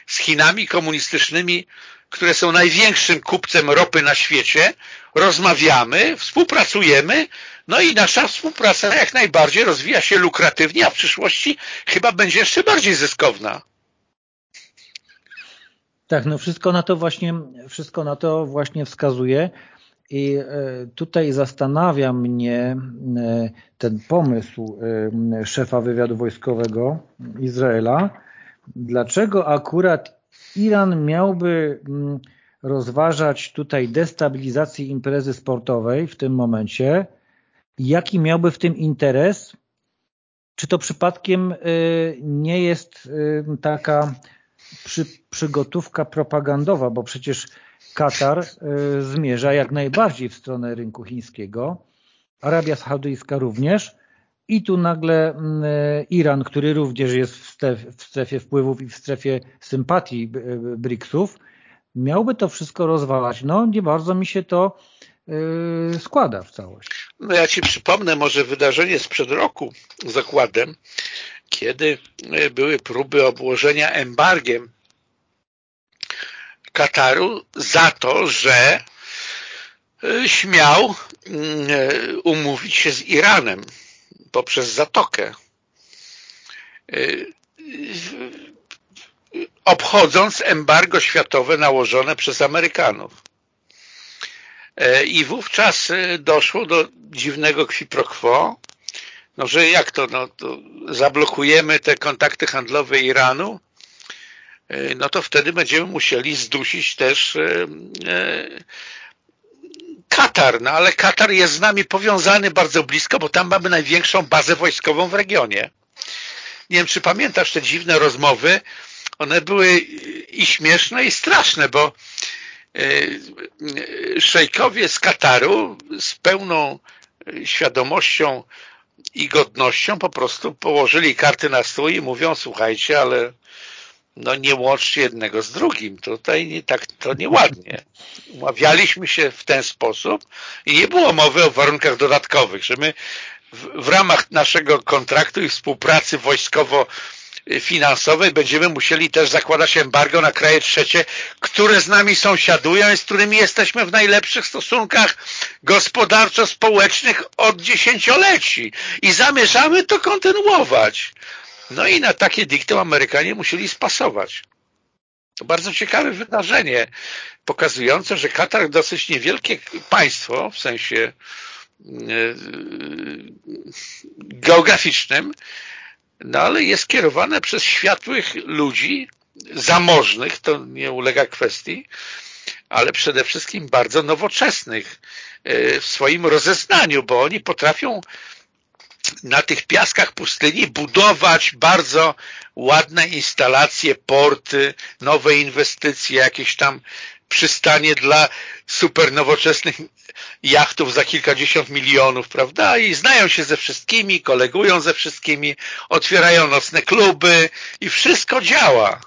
z Chinami komunistycznymi które są największym kupcem ropy na świecie, rozmawiamy, współpracujemy, no i nasza współpraca jak najbardziej rozwija się lukratywnie, a w przyszłości chyba będzie jeszcze bardziej zyskowna. Tak, no wszystko na to właśnie, wszystko na to właśnie wskazuje i e, tutaj zastanawia mnie e, ten pomysł e, szefa wywiadu wojskowego Izraela, dlaczego akurat Iran miałby mm, rozważać tutaj destabilizację imprezy sportowej w tym momencie, jaki miałby w tym interes? Czy to przypadkiem y, nie jest y, taka przy, przygotówka propagandowa, bo przecież Katar y, zmierza jak najbardziej w stronę rynku chińskiego, Arabia Saudyjska również i tu nagle mm, Iran, który również jest w strefie, w strefie wpływów i w strefie sympatii BRICS-ów, miałby to wszystko rozwalać. No nie bardzo mi się to yy, składa w całość. No ja Ci przypomnę może wydarzenie sprzed roku zakładem, kiedy były próby obłożenia embargiem Kataru za to, że śmiał y, umówić się z Iranem poprzez Zatokę obchodząc embargo światowe nałożone przez Amerykanów. E, I wówczas e, doszło do dziwnego qui pro quo, no że jak to, no to zablokujemy te kontakty handlowe Iranu, e, no to wtedy będziemy musieli zdusić też Katar, no ale Katar jest z nami powiązany bardzo blisko, bo tam mamy największą bazę wojskową w regionie. Nie wiem, czy pamiętasz te dziwne rozmowy one były i śmieszne i straszne, bo e, szejkowie z Kataru z pełną świadomością i godnością po prostu położyli karty na stół i mówią, słuchajcie, ale no nie łączcie jednego z drugim. Tutaj nie, tak to nieładnie. Umawialiśmy się w ten sposób i nie było mowy o warunkach dodatkowych, że my w, w ramach naszego kontraktu i współpracy wojskowo finansowej będziemy musieli też zakładać embargo na kraje trzecie, które z nami sąsiadują i z którymi jesteśmy w najlepszych stosunkach gospodarczo-społecznych od dziesięcioleci i zamierzamy to kontynuować. No i na takie diktum Amerykanie musieli spasować. To bardzo ciekawe wydarzenie, pokazujące, że Katar dosyć niewielkie państwo, w sensie e, geograficznym, no ale jest kierowane przez światłych ludzi, zamożnych, to nie ulega kwestii, ale przede wszystkim bardzo nowoczesnych e, w swoim rozeznaniu, bo oni potrafią na tych piaskach pustyni budować bardzo ładne instalacje, porty, nowe inwestycje, jakieś tam przystanie dla super nowoczesnych jachtów za kilkadziesiąt milionów, prawda? I znają się ze wszystkimi, kolegują ze wszystkimi, otwierają nocne kluby i wszystko działa.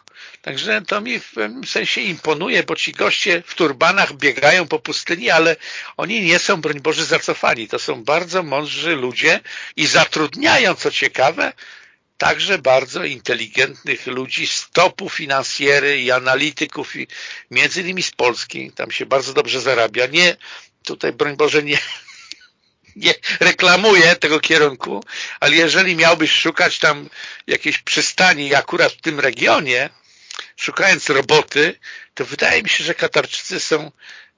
Także to mi w pewnym sensie imponuje, bo ci goście w turbanach biegają po pustyni, ale oni nie są, broń Boże, zacofani. To są bardzo mądrzy ludzie i zatrudniają, co ciekawe, także bardzo inteligentnych ludzi z topu finansjery i analityków, między innymi z Polski. Tam się bardzo dobrze zarabia. Nie, tutaj broń Boże nie, nie reklamuję tego kierunku, ale jeżeli miałbyś szukać tam jakiejś przystani akurat w tym regionie, szukając roboty, to wydaje mi się, że Katarczycy są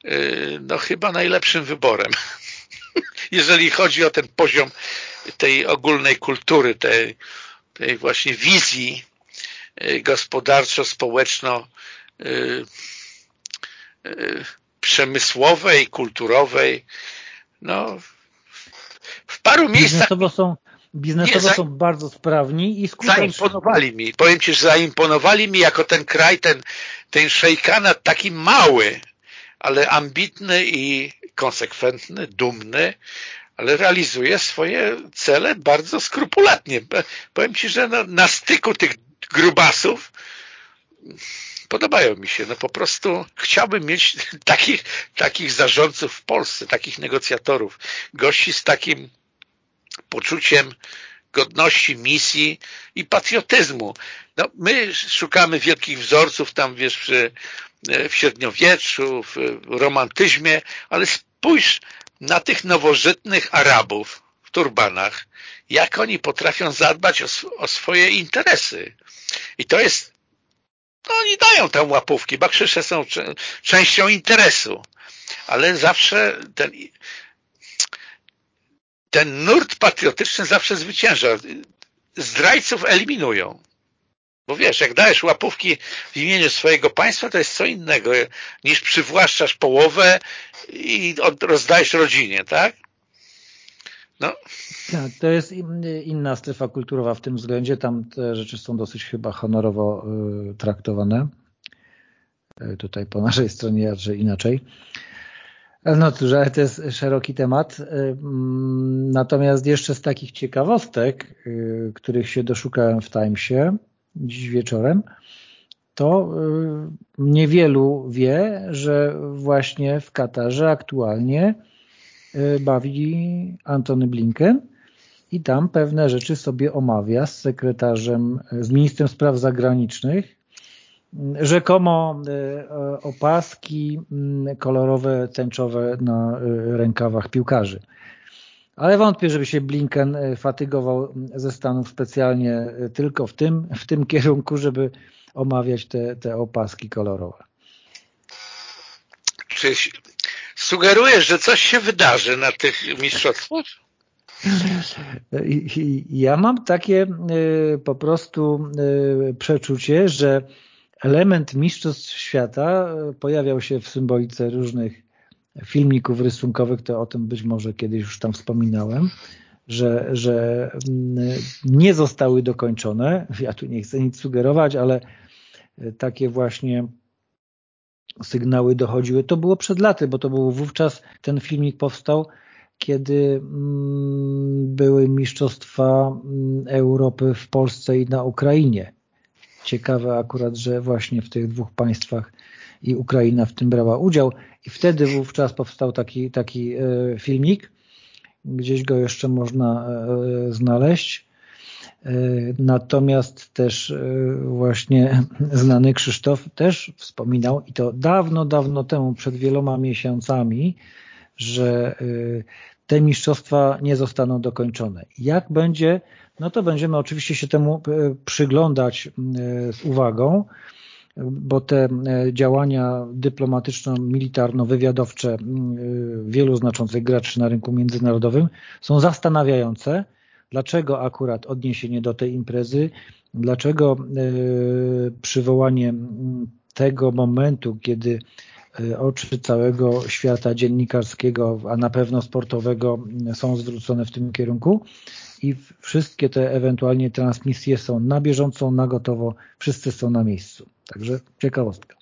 yy, no chyba najlepszym wyborem. jeżeli chodzi o ten poziom tej ogólnej kultury, tej, tej właśnie wizji yy, gospodarczo-społeczno yy, przemysłowej, kulturowej, no w paru miejscach... Biznesowo są, biznesowo są bardzo sprawni i skuteczni. Zaimponowali mi. Powiem Ci, że zaimponowali mi jako ten kraj, ten, ten szejkanat taki mały, ale ambitny i konsekwentny, dumny, ale realizuje swoje cele bardzo skrupulatnie. Powiem Ci, że na, na styku tych grubasów podobają mi się. No po prostu chciałbym mieć takich, takich zarządców w Polsce, takich negocjatorów, gości z takim poczuciem godności, misji i patriotyzmu. No, my szukamy wielkich wzorców tam, wiesz, przy, w średniowieczu, w romantyzmie, ale spójrz na tych nowożytnych Arabów w turbanach, jak oni potrafią zadbać o, o swoje interesy. I to jest, no oni dają tam łapówki, bakrzysze są częścią interesu, ale zawsze ten ten nurt patriotyczny zawsze zwycięża. Zdrajców eliminują. Bo wiesz, jak dajesz łapówki w imieniu swojego państwa, to jest co innego niż przywłaszczasz połowę i rozdajesz rodzinie, tak? No. Tak, to jest inna strefa kulturowa w tym względzie. Tam te rzeczy są dosyć chyba honorowo y, traktowane. Y, tutaj po naszej stronie raczej inaczej. No cóż, ale to jest szeroki temat. Mm, natomiast jeszcze z takich ciekawostek, y, których się doszukałem w Timesie dziś wieczorem, to y, niewielu wie, że właśnie w Katarze aktualnie y, bawi Antony Blinken i tam pewne rzeczy sobie omawia z sekretarzem, z ministrem spraw zagranicznych rzekomo e, opaski mm, kolorowe, tęczowe na e, rękawach piłkarzy. Ale wątpię, żeby się Blinken e, fatygował ze Stanów specjalnie tylko w tym, w tym kierunku, żeby omawiać te, te opaski kolorowe. Czy sugerujesz, że coś się wydarzy na tych mistrzostwach? Ja mam takie po prostu przeczucie, że element Mistrzostw Świata e, pojawiał się w symbolice różnych filmików rysunkowych, to o tym być może kiedyś już tam wspominałem, że, że mm, nie zostały dokończone. Ja tu nie chcę nic sugerować, ale e, takie właśnie sygnały dochodziły. To było przed laty, bo to był wówczas, ten filmik powstał, kiedy mm, były Mistrzostwa mm, Europy w Polsce i na Ukrainie ciekawe akurat, że właśnie w tych dwóch państwach i Ukraina w tym brała udział i wtedy wówczas powstał taki, taki e, filmik, gdzieś go jeszcze można e, znaleźć. E, natomiast też właśnie znany Krzysztof też wspominał i to dawno, dawno temu, przed wieloma miesiącami, że te mistrzostwa nie zostaną dokończone. Jak będzie no to będziemy oczywiście się temu e, przyglądać e, z uwagą, bo te e, działania dyplomatyczno-militarno-wywiadowcze wielu znaczących graczy na rynku międzynarodowym są zastanawiające, dlaczego akurat odniesienie do tej imprezy, dlaczego przywołanie tego momentu, kiedy oczy całego świata dziennikarskiego, a na pewno sportowego są zwrócone w tym kierunku, i wszystkie te ewentualnie transmisje są na bieżąco, na gotowo, wszyscy są na miejscu. Także ciekawostka.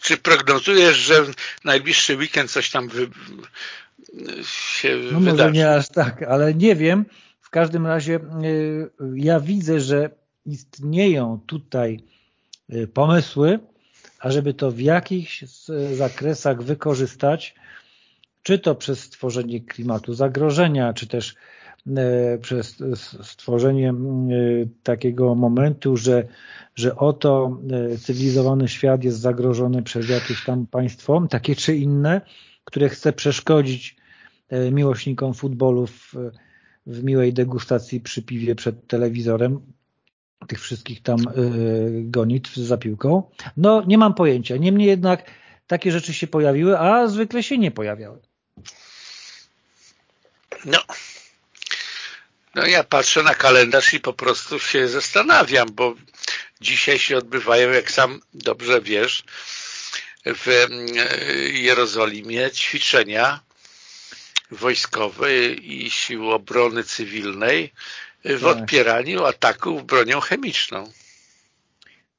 Czy prognozujesz, że w najbliższy weekend coś tam wy... się no wydarzy? może nie aż tak, ale nie wiem. W każdym razie y, ja widzę, że istnieją tutaj pomysły, ażeby to w jakichś zakresach wykorzystać, czy to przez stworzenie klimatu zagrożenia, czy też e, przez stworzenie e, takiego momentu, że, że oto e, cywilizowany świat jest zagrożony przez jakieś tam państwo, takie czy inne, które chce przeszkodzić miłośnikom futbolu w, w miłej degustacji przy piwie przed telewizorem, tych wszystkich tam gonitw za piłką. No nie mam pojęcia. Niemniej jednak takie rzeczy się pojawiły, a zwykle się nie pojawiały. No, no ja patrzę na kalendarz i po prostu się zastanawiam, bo dzisiaj się odbywają, jak sam dobrze wiesz, w Jerozolimie ćwiczenia wojskowe i sił obrony cywilnej w tak. odpieraniu ataków bronią chemiczną.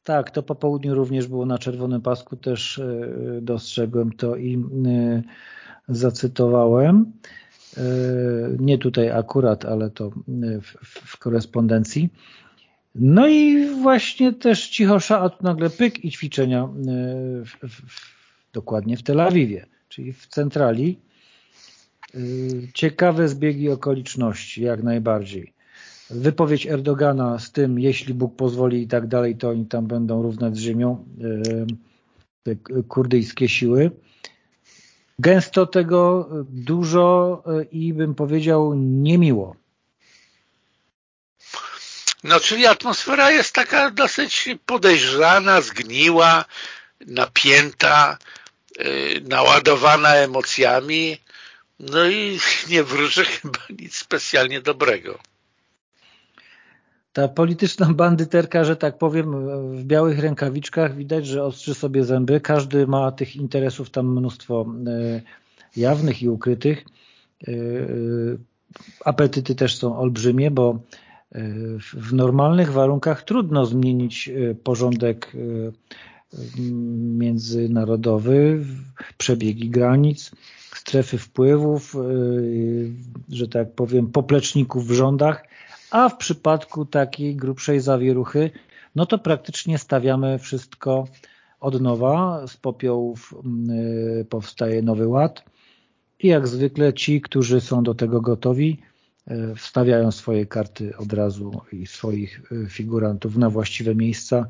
Tak, to po południu również było na czerwonym pasku, też e, dostrzegłem to i e, zacytowałem. E, nie tutaj akurat, ale to w, w korespondencji. No i właśnie też cichosza, a tu nagle pyk i ćwiczenia w, w, dokładnie w Tel Awiwie, czyli w centrali. Ciekawe zbiegi okoliczności, jak najbardziej wypowiedź Erdogana z tym, jeśli Bóg pozwoli i tak dalej, to oni tam będą równać z ziemią, te kurdyjskie siły. Gęsto tego dużo i bym powiedział niemiło. No, czyli atmosfera jest taka dosyć podejrzana, zgniła, napięta, naładowana emocjami, no i nie wróży chyba nic specjalnie dobrego ta polityczna bandyterka, że tak powiem, w białych rękawiczkach widać, że ostrzy sobie zęby. Każdy ma tych interesów tam mnóstwo e, jawnych i ukrytych. E, e, apetyty też są olbrzymie, bo w normalnych warunkach trudno zmienić porządek międzynarodowy, przebiegi granic, strefy wpływów, że tak powiem, popleczników w rządach a w przypadku takiej grubszej zawieruchy, no to praktycznie stawiamy wszystko od nowa, z popiołów y, powstaje nowy ład i jak zwykle ci, którzy są do tego gotowi, y, wstawiają swoje karty od razu i swoich y, figurantów na właściwe miejsca.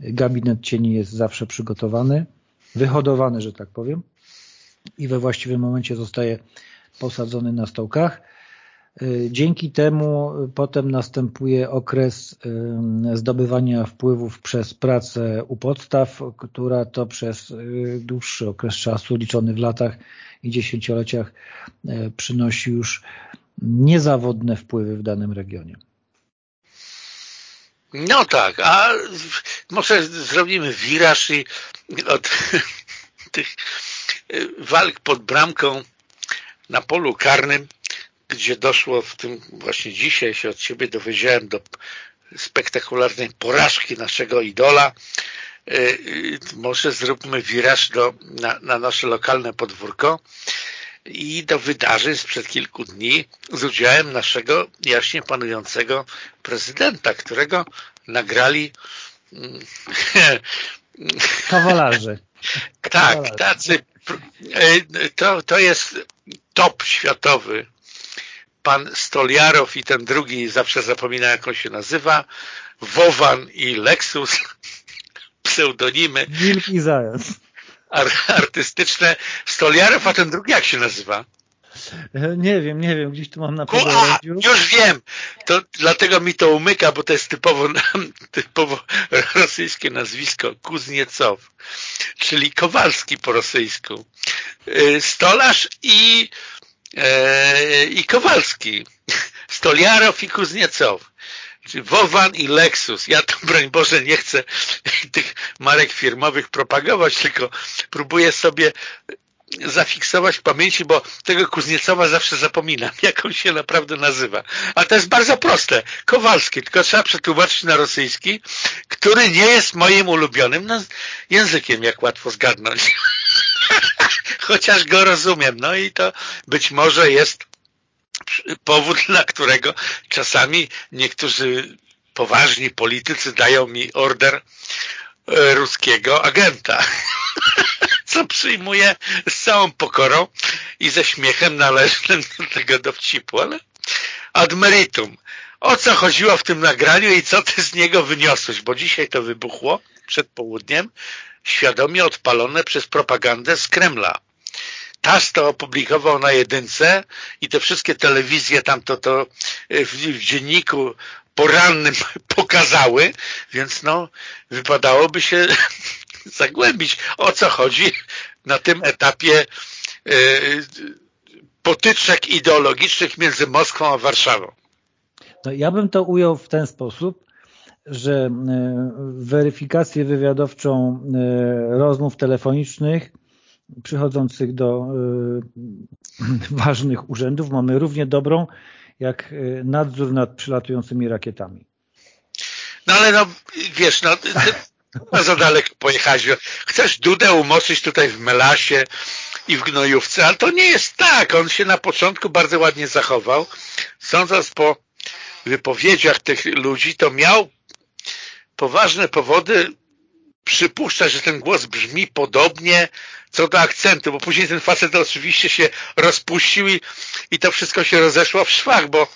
Gabinet cieni jest zawsze przygotowany, wyhodowany, że tak powiem i we właściwym momencie zostaje posadzony na stołkach. Y, dzięki temu potem następuje okres y, zdobywania wpływów przez pracę u podstaw, która to przez dłuższy okres czasu, liczony w latach i dziesięcioleciach, przynosi już niezawodne wpływy w danym regionie. No tak, a może zrobimy wiraż i od tych walk pod bramką na polu karnym gdzie doszło w tym właśnie dzisiaj się od Ciebie dowiedziałem do spektakularnej porażki naszego idola. Y, y, może zróbmy wiraż do, na, na nasze lokalne podwórko i do wydarzeń sprzed kilku dni z udziałem naszego jaśnie panującego prezydenta, którego nagrali mm, kawalarze. tak, tacy y, to, to jest top światowy pan Stoliarow i ten drugi, zawsze zapomina jak on się nazywa, Wowan i Lexus, pseudonimy. Wilk i Zając. Artystyczne. Stoliarow, a ten drugi jak się nazywa? Nie wiem, nie wiem, gdzieś tu mam na A, już wiem! To dlatego mi to umyka, bo to jest typowo, typowo rosyjskie nazwisko, Kuzniecow, czyli Kowalski po rosyjsku. Y, stolarz i i Kowalski, Stoliarow i Kuzniecow, Wowan i Lexus. Ja to, broń Boże, nie chcę tych marek firmowych propagować, tylko próbuję sobie zafiksować w pamięci, bo tego Kuzniecowa zawsze zapominam, jak on się naprawdę nazywa. A to jest bardzo proste. Kowalski, tylko trzeba przetłumaczyć na rosyjski, który nie jest moim ulubionym językiem, jak łatwo zgadnąć. chociaż go rozumiem. No i to być może jest powód, dla którego czasami niektórzy poważni politycy dają mi order e, ruskiego agenta, co przyjmuję z całą pokorą i ze śmiechem należnym do tego dowcipu, ale ad meritum. O co chodziło w tym nagraniu i co ty z niego wyniosłeś, bo dzisiaj to wybuchło przed południem, świadomie odpalone przez propagandę z Kremla. TAS to opublikował na jedynce i te wszystkie telewizje tam to, to w, w dzienniku porannym pokazały, więc no wypadałoby się zagłębić, o co chodzi na tym etapie y, potyczek ideologicznych między Moskwą a Warszawą. No, ja bym to ujął w ten sposób, że y, weryfikację wywiadowczą y, rozmów telefonicznych przychodzących do ważnych urzędów mamy równie dobrą jak nadzór nad przylatującymi rakietami. No ale no, wiesz, no, no za daleko pojechać. Chcesz Dudę umoczyć tutaj w Melasie i w Gnojówce, ale to nie jest tak. On się na początku bardzo ładnie zachował. Sądząc po wypowiedziach tych ludzi, to miał poważne powody przypuszczać, że ten głos brzmi podobnie co do akcentu, bo później ten facet oczywiście się rozpuścił i, i to wszystko się rozeszło w szwach, bo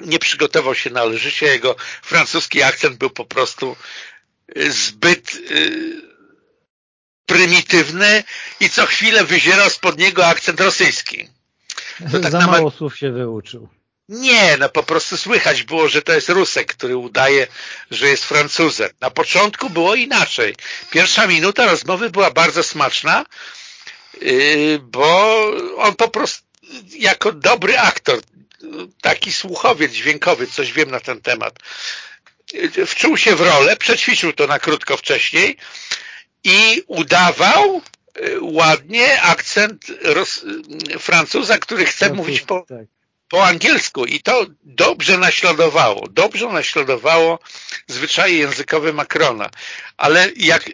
nie przygotował się należycie, jego francuski akcent był po prostu zbyt y, prymitywny i co chwilę wyzierał spod niego akcent rosyjski. tak Za mało słów się wyuczył. Nie, no po prostu słychać było, że to jest Rusek, który udaje, że jest Francuzem. Na początku było inaczej. Pierwsza minuta rozmowy była bardzo smaczna, y, bo on po prostu jako dobry aktor, taki słuchowiec dźwiękowy, coś wiem na ten temat, wczuł się w rolę, przećwiczył to na krótko wcześniej i udawał y, ładnie akcent Francuza, który chce mówić po, tak. Po angielsku i to dobrze naśladowało, dobrze naśladowało zwyczaje językowe Macrona, ale jak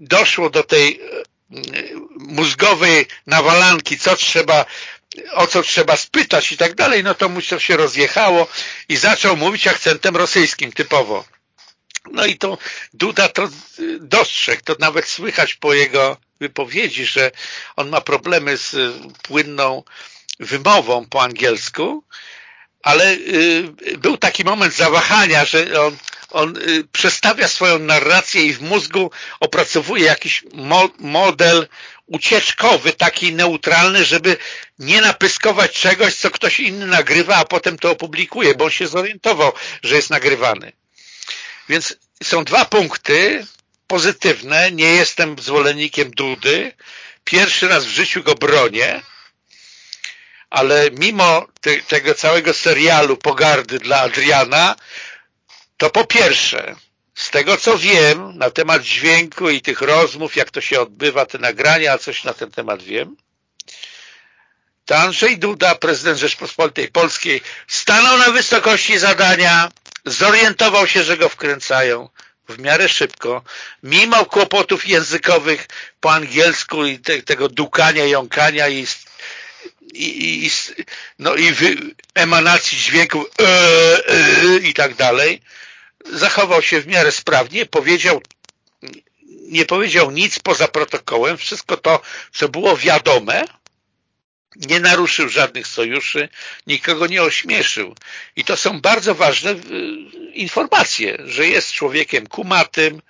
doszło do tej y, mózgowej nawalanki, co trzeba o co trzeba spytać i tak dalej, no to mu się rozjechało i zaczął mówić akcentem rosyjskim typowo. No i to Duda to dostrzegł, to nawet słychać po jego wypowiedzi, że on ma problemy z płynną wymową po angielsku, ale y, był taki moment zawahania, że on, on y, przestawia swoją narrację i w mózgu opracowuje jakiś model ucieczkowy, taki neutralny, żeby nie napyskować czegoś, co ktoś inny nagrywa, a potem to opublikuje, bo on się zorientował, że jest nagrywany. Więc są dwa punkty pozytywne. Nie jestem zwolennikiem Dudy. Pierwszy raz w życiu go bronię, ale mimo te, tego całego serialu pogardy dla Adriana, to po pierwsze z tego co wiem na temat dźwięku i tych rozmów, jak to się odbywa, te nagrania, a coś na ten temat wiem, to Andrzej Duda, prezydent Rzeczpospolitej Polskiej, stanął na wysokości zadania, zorientował się, że go wkręcają w miarę szybko, mimo kłopotów językowych po angielsku i te, tego dukania, jąkania i, i, i, no i wy, emanacji dźwięków e, e, i tak dalej, zachował się w miarę sprawnie, powiedział nie powiedział nic poza protokołem, wszystko to, co było wiadome, nie naruszył żadnych sojuszy, nikogo nie ośmieszył. I to są bardzo ważne informacje, że jest człowiekiem kumatym,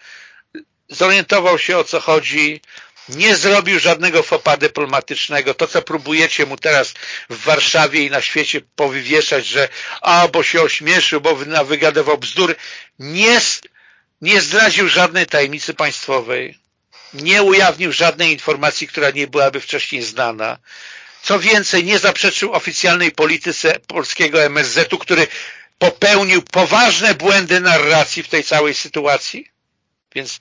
zorientował się o co chodzi, nie zrobił żadnego fopa dyplomatycznego. To, co próbujecie mu teraz w Warszawie i na świecie powywieszać, że a, bo się ośmieszył, bo wygadywał bzdury, nie, nie zdradził żadnej tajemnicy państwowej, nie ujawnił żadnej informacji, która nie byłaby wcześniej znana. Co więcej, nie zaprzeczył oficjalnej polityce polskiego MSZ-u, który popełnił poważne błędy narracji w tej całej sytuacji. Więc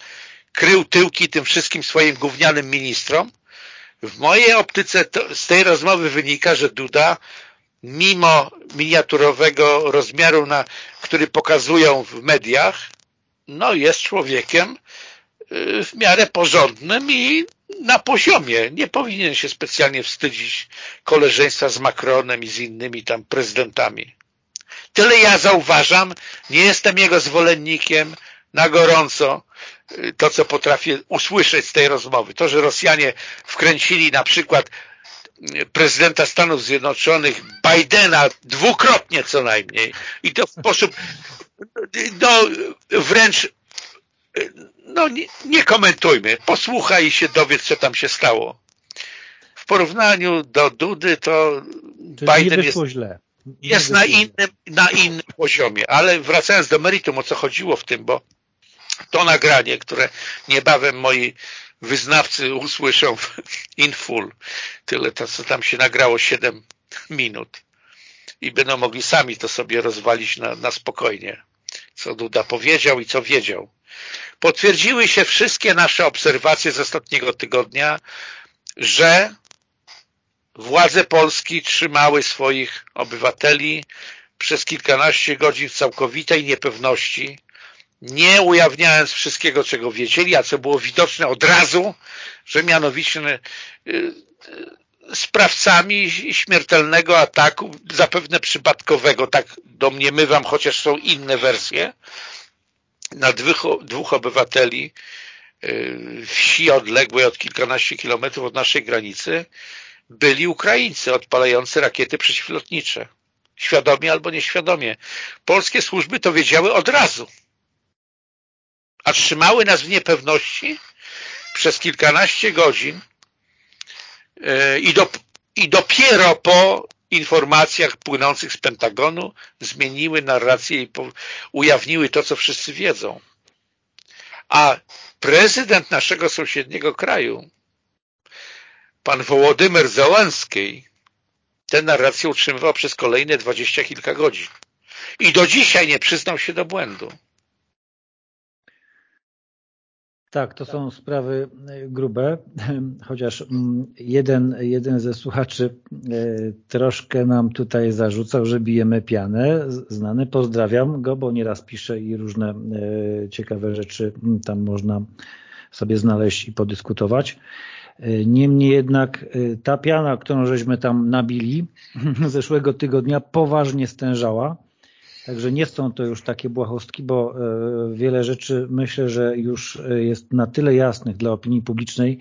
krył tyłki tym wszystkim swoim gównianym ministrom. W mojej optyce to, z tej rozmowy wynika, że Duda mimo miniaturowego rozmiaru, na, który pokazują w mediach, no jest człowiekiem y, w miarę porządnym i na poziomie. Nie powinien się specjalnie wstydzić koleżeństwa z Macronem i z innymi tam prezydentami. Tyle ja zauważam, nie jestem jego zwolennikiem na gorąco, to co potrafię usłyszeć z tej rozmowy. To, że Rosjanie wkręcili na przykład prezydenta Stanów Zjednoczonych Bidena dwukrotnie co najmniej i to w sposób no, wręcz no nie, nie komentujmy, posłuchaj i się dowiedz co tam się stało. W porównaniu do Dudy to Czyli Biden jest, źle. jest na innym, na innym poziomie, ale wracając do meritum, o co chodziło w tym, bo to nagranie, które niebawem moi wyznawcy usłyszą in full. Tyle to, co tam się nagrało 7 minut. I będą mogli sami to sobie rozwalić na, na spokojnie. Co Duda powiedział i co wiedział. Potwierdziły się wszystkie nasze obserwacje z ostatniego tygodnia, że władze Polski trzymały swoich obywateli przez kilkanaście godzin w całkowitej niepewności, nie ujawniając wszystkiego, czego wiedzieli, a co było widoczne od razu, że mianowicie y, y, sprawcami śmiertelnego ataku, zapewne przypadkowego, tak domniemywam, chociaż są inne wersje, na dwóch, dwóch obywateli y, wsi odległej od kilkanaście kilometrów od naszej granicy byli Ukraińcy odpalający rakiety przeciwlotnicze. Świadomie albo nieświadomie. Polskie służby to wiedziały od razu a trzymały nas w niepewności przez kilkanaście godzin e, i, do, i dopiero po informacjach płynących z Pentagonu zmieniły narrację i ujawniły to, co wszyscy wiedzą. A prezydent naszego sąsiedniego kraju, pan Wołodymyr Załęskiej, tę narrację utrzymywał przez kolejne dwadzieścia kilka godzin. I do dzisiaj nie przyznał się do błędu. Tak, to są sprawy e, grube, chociaż mm, jeden, jeden ze słuchaczy e, troszkę nam tutaj zarzucał, że bijemy pianę. Znany, pozdrawiam go, bo nieraz pisze i różne e, ciekawe rzeczy mm, tam można sobie znaleźć i podyskutować. Niemniej jednak ta piana, którą żeśmy tam nabili zeszłego tygodnia poważnie stężała Także nie są to już takie błahostki, bo e, wiele rzeczy myślę, że już e, jest na tyle jasnych dla opinii publicznej,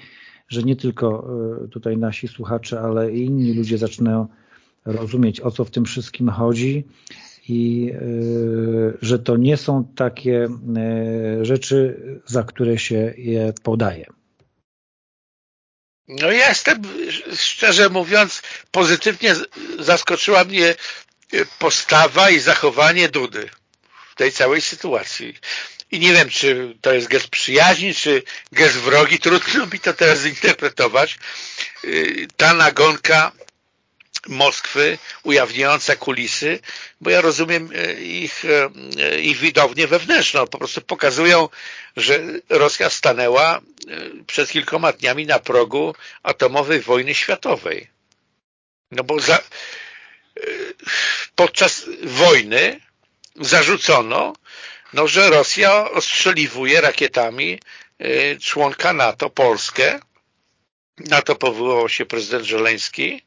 że nie tylko e, tutaj nasi słuchacze, ale i inni ludzie zaczynają rozumieć, o co w tym wszystkim chodzi i że to nie są takie rzeczy, za które się je podaje. No ja jestem, szczerze mówiąc, pozytywnie zaskoczyła mnie postawa i zachowanie Dudy w tej całej sytuacji. I nie wiem, czy to jest gest przyjaźni, czy gest wrogi, trudno mi to teraz zinterpretować. Y, ta nagonka Moskwy ujawniająca kulisy, bo ja rozumiem y, ich, y, ich widownię wewnętrzną. Po prostu pokazują, że Rosja stanęła przed kilkoma dniami na progu atomowej wojny światowej. No bo za, podczas wojny zarzucono, no, że Rosja ostrzeliwuje rakietami y, członka NATO, Polskę. Na to powołał się prezydent Żeleński.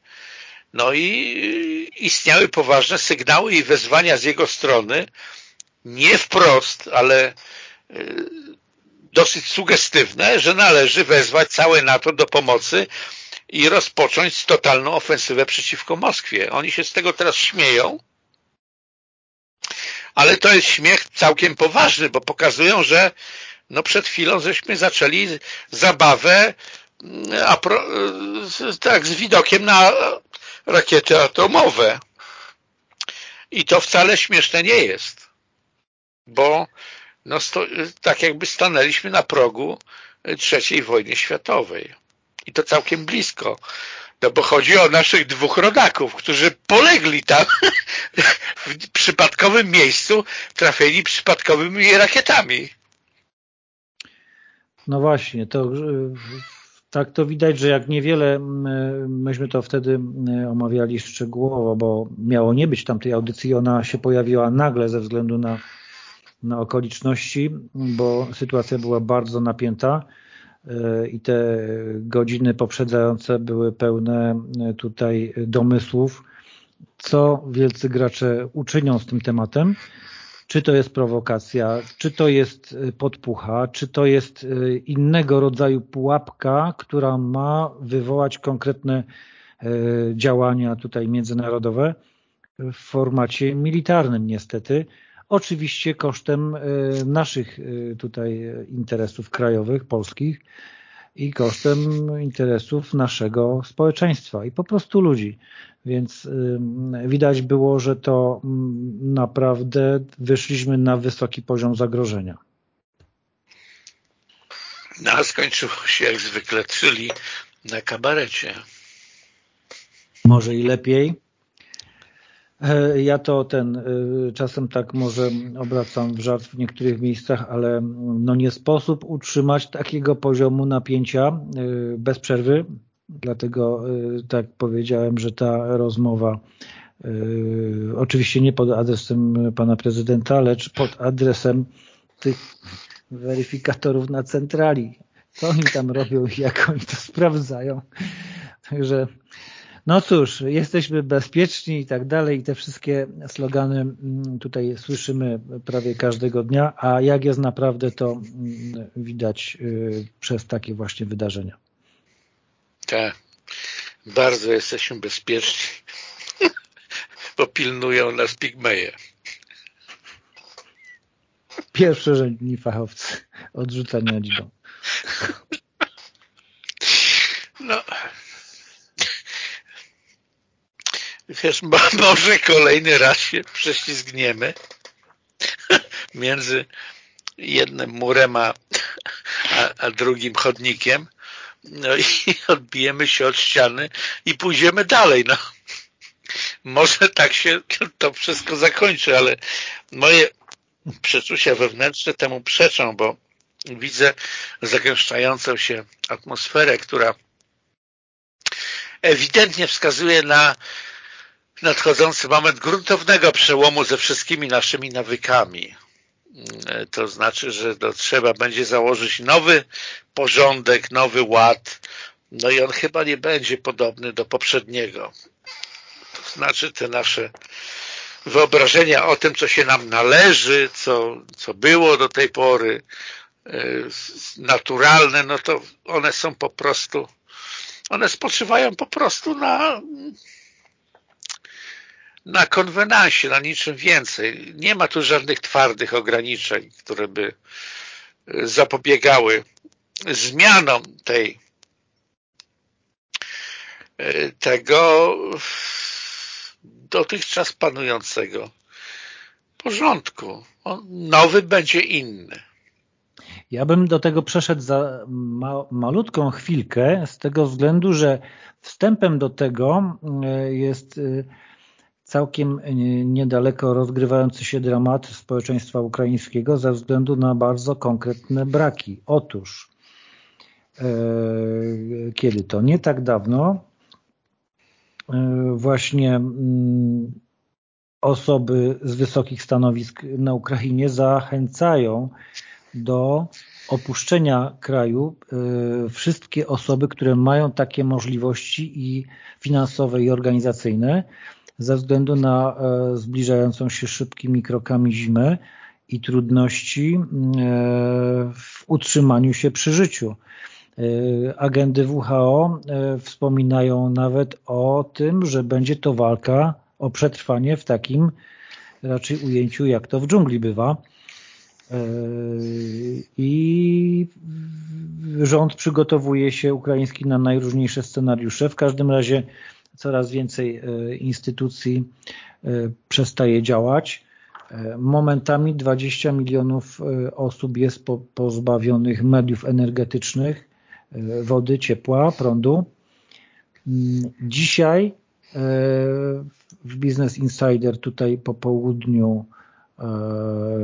No i istniały poważne sygnały i wezwania z jego strony, nie wprost, ale y, dosyć sugestywne, że należy wezwać całe NATO do pomocy i rozpocząć totalną ofensywę przeciwko Moskwie. Oni się z tego teraz śmieją, ale to jest śmiech całkiem poważny, bo pokazują, że no przed chwilą żeśmy zaczęli zabawę mm, a pro, tak, z widokiem na rakiety atomowe. I to wcale śmieszne nie jest, bo no sto, tak jakby stanęliśmy na progu trzeciej wojny światowej i to całkiem blisko. No bo chodzi o naszych dwóch rodaków, którzy polegli tam w przypadkowym miejscu, trafili przypadkowymi rakietami. No właśnie, to tak to widać, że jak niewiele, myśmy to wtedy omawiali szczegółowo, bo miało nie być tam tej audycji, ona się pojawiła nagle ze względu na, na okoliczności, bo sytuacja była bardzo napięta i te godziny poprzedzające były pełne tutaj domysłów. Co wielcy gracze uczynią z tym tematem. Czy to jest prowokacja, czy to jest podpucha, czy to jest innego rodzaju pułapka, która ma wywołać konkretne działania tutaj międzynarodowe w formacie militarnym niestety, oczywiście kosztem naszych tutaj interesów krajowych, polskich, i kosztem interesów naszego społeczeństwa i po prostu ludzi. Więc widać było, że to naprawdę wyszliśmy na wysoki poziom zagrożenia. No a skończyło się jak zwykle, czyli na kabarecie. Może i lepiej. E, ja to ten e, czasem tak może obracam w żart w niektórych miejscach, ale no nie sposób utrzymać takiego poziomu napięcia e, bez przerwy. Dlatego tak powiedziałem, że ta rozmowa oczywiście nie pod adresem pana prezydenta, lecz pod adresem tych weryfikatorów na centrali. Co oni tam robią i jak oni to sprawdzają. Także no cóż, jesteśmy bezpieczni i tak dalej i te wszystkie slogany mm, tutaj słyszymy prawie każdego dnia, a jak jest naprawdę to mm, widać y, przez takie właśnie wydarzenia. Tak, bardzo jesteśmy bezpieczni, bo pilnują nas pigmeje. Pierwszorzędni fachowcy odrzucania liczbą. No, wiesz, może kolejny raz się prześlizgniemy między jednym murem a, a, a, drugim chodnikiem no i odbijemy się od ściany i pójdziemy dalej. No. Może tak się to wszystko zakończy, ale moje przeczucia wewnętrzne temu przeczą, bo widzę zagęszczającą się atmosferę, która ewidentnie wskazuje na nadchodzący moment gruntownego przełomu ze wszystkimi naszymi nawykami. Mm, to znaczy, że to trzeba będzie założyć nowy porządek, nowy ład, no i on chyba nie będzie podobny do poprzedniego. To znaczy te nasze wyobrażenia o tym, co się nam należy, co, co było do tej pory, y, naturalne, no to one są po prostu, one spoczywają po prostu na na konwenansie, na niczym więcej. Nie ma tu żadnych twardych ograniczeń, które by e, zapobiegały zmianom tej e, tego dotychczas panującego porządku. On nowy będzie inny. Ja bym do tego przeszedł za ma malutką chwilkę z tego względu, że wstępem do tego e, jest całkiem e, niedaleko rozgrywający się dramat społeczeństwa ukraińskiego ze względu na bardzo konkretne braki. Otóż, e, kiedy to? Nie tak dawno e, właśnie mm, osoby z wysokich stanowisk na Ukrainie zachęcają do opuszczenia kraju wszystkie osoby, które mają takie możliwości i finansowe i organizacyjne, ze względu na e, zbliżającą się szybkimi krokami zimę i trudności e, w utrzymaniu się przy życiu. E, agendy WHO wspominają nawet o tym, że będzie to walka o przetrwanie w takim raczej ujęciu, jak to w dżungli bywa. I rząd przygotowuje się ukraiński na najróżniejsze scenariusze. W każdym razie coraz więcej e, instytucji e, przestaje działać. E, momentami 20 milionów osób jest pozbawionych mediów energetycznych, wody, ciepła, prądu. Mm, dzisiaj w Business Insider tutaj po południu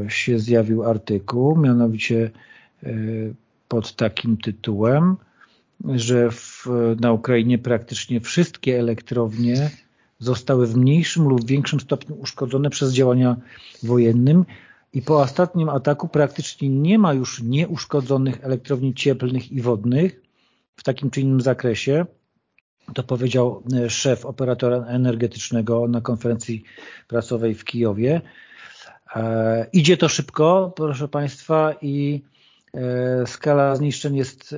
się zjawił artykuł, mianowicie pod takim tytułem że w, na Ukrainie praktycznie wszystkie elektrownie zostały w mniejszym lub większym stopniu uszkodzone przez działania wojennym i po ostatnim ataku praktycznie nie ma już nieuszkodzonych elektrowni cieplnych i wodnych w takim czy innym zakresie. To powiedział szef operatora energetycznego na konferencji prasowej w Kijowie. Idzie to szybko, proszę Państwa, i skala zniszczeń jest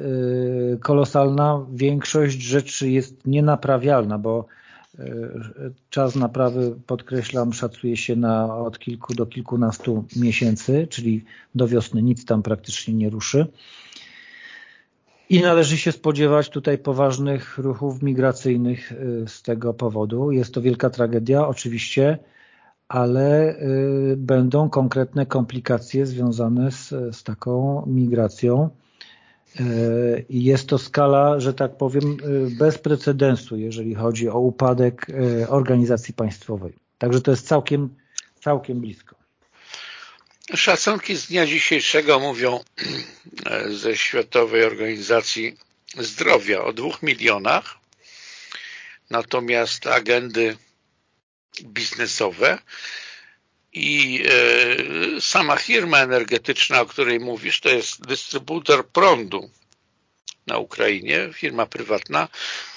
kolosalna. Większość rzeczy jest nienaprawialna, bo Czas naprawy, podkreślam, szacuje się na od kilku do kilkunastu miesięcy, czyli do wiosny nic tam praktycznie nie ruszy. I należy się spodziewać tutaj poważnych ruchów migracyjnych z tego powodu. Jest to wielka tragedia, oczywiście, ale y, będą konkretne komplikacje związane z, z taką migracją i jest to skala, że tak powiem, bez precedensu, jeżeli chodzi o upadek organizacji państwowej. Także to jest całkiem, całkiem blisko. Szacunki z dnia dzisiejszego mówią e, ze Światowej Organizacji Zdrowia o dwóch milionach, natomiast agendy biznesowe i e, sama firma energetyczna, o której mówisz, to jest dystrybutor prądu na Ukrainie, firma prywatna,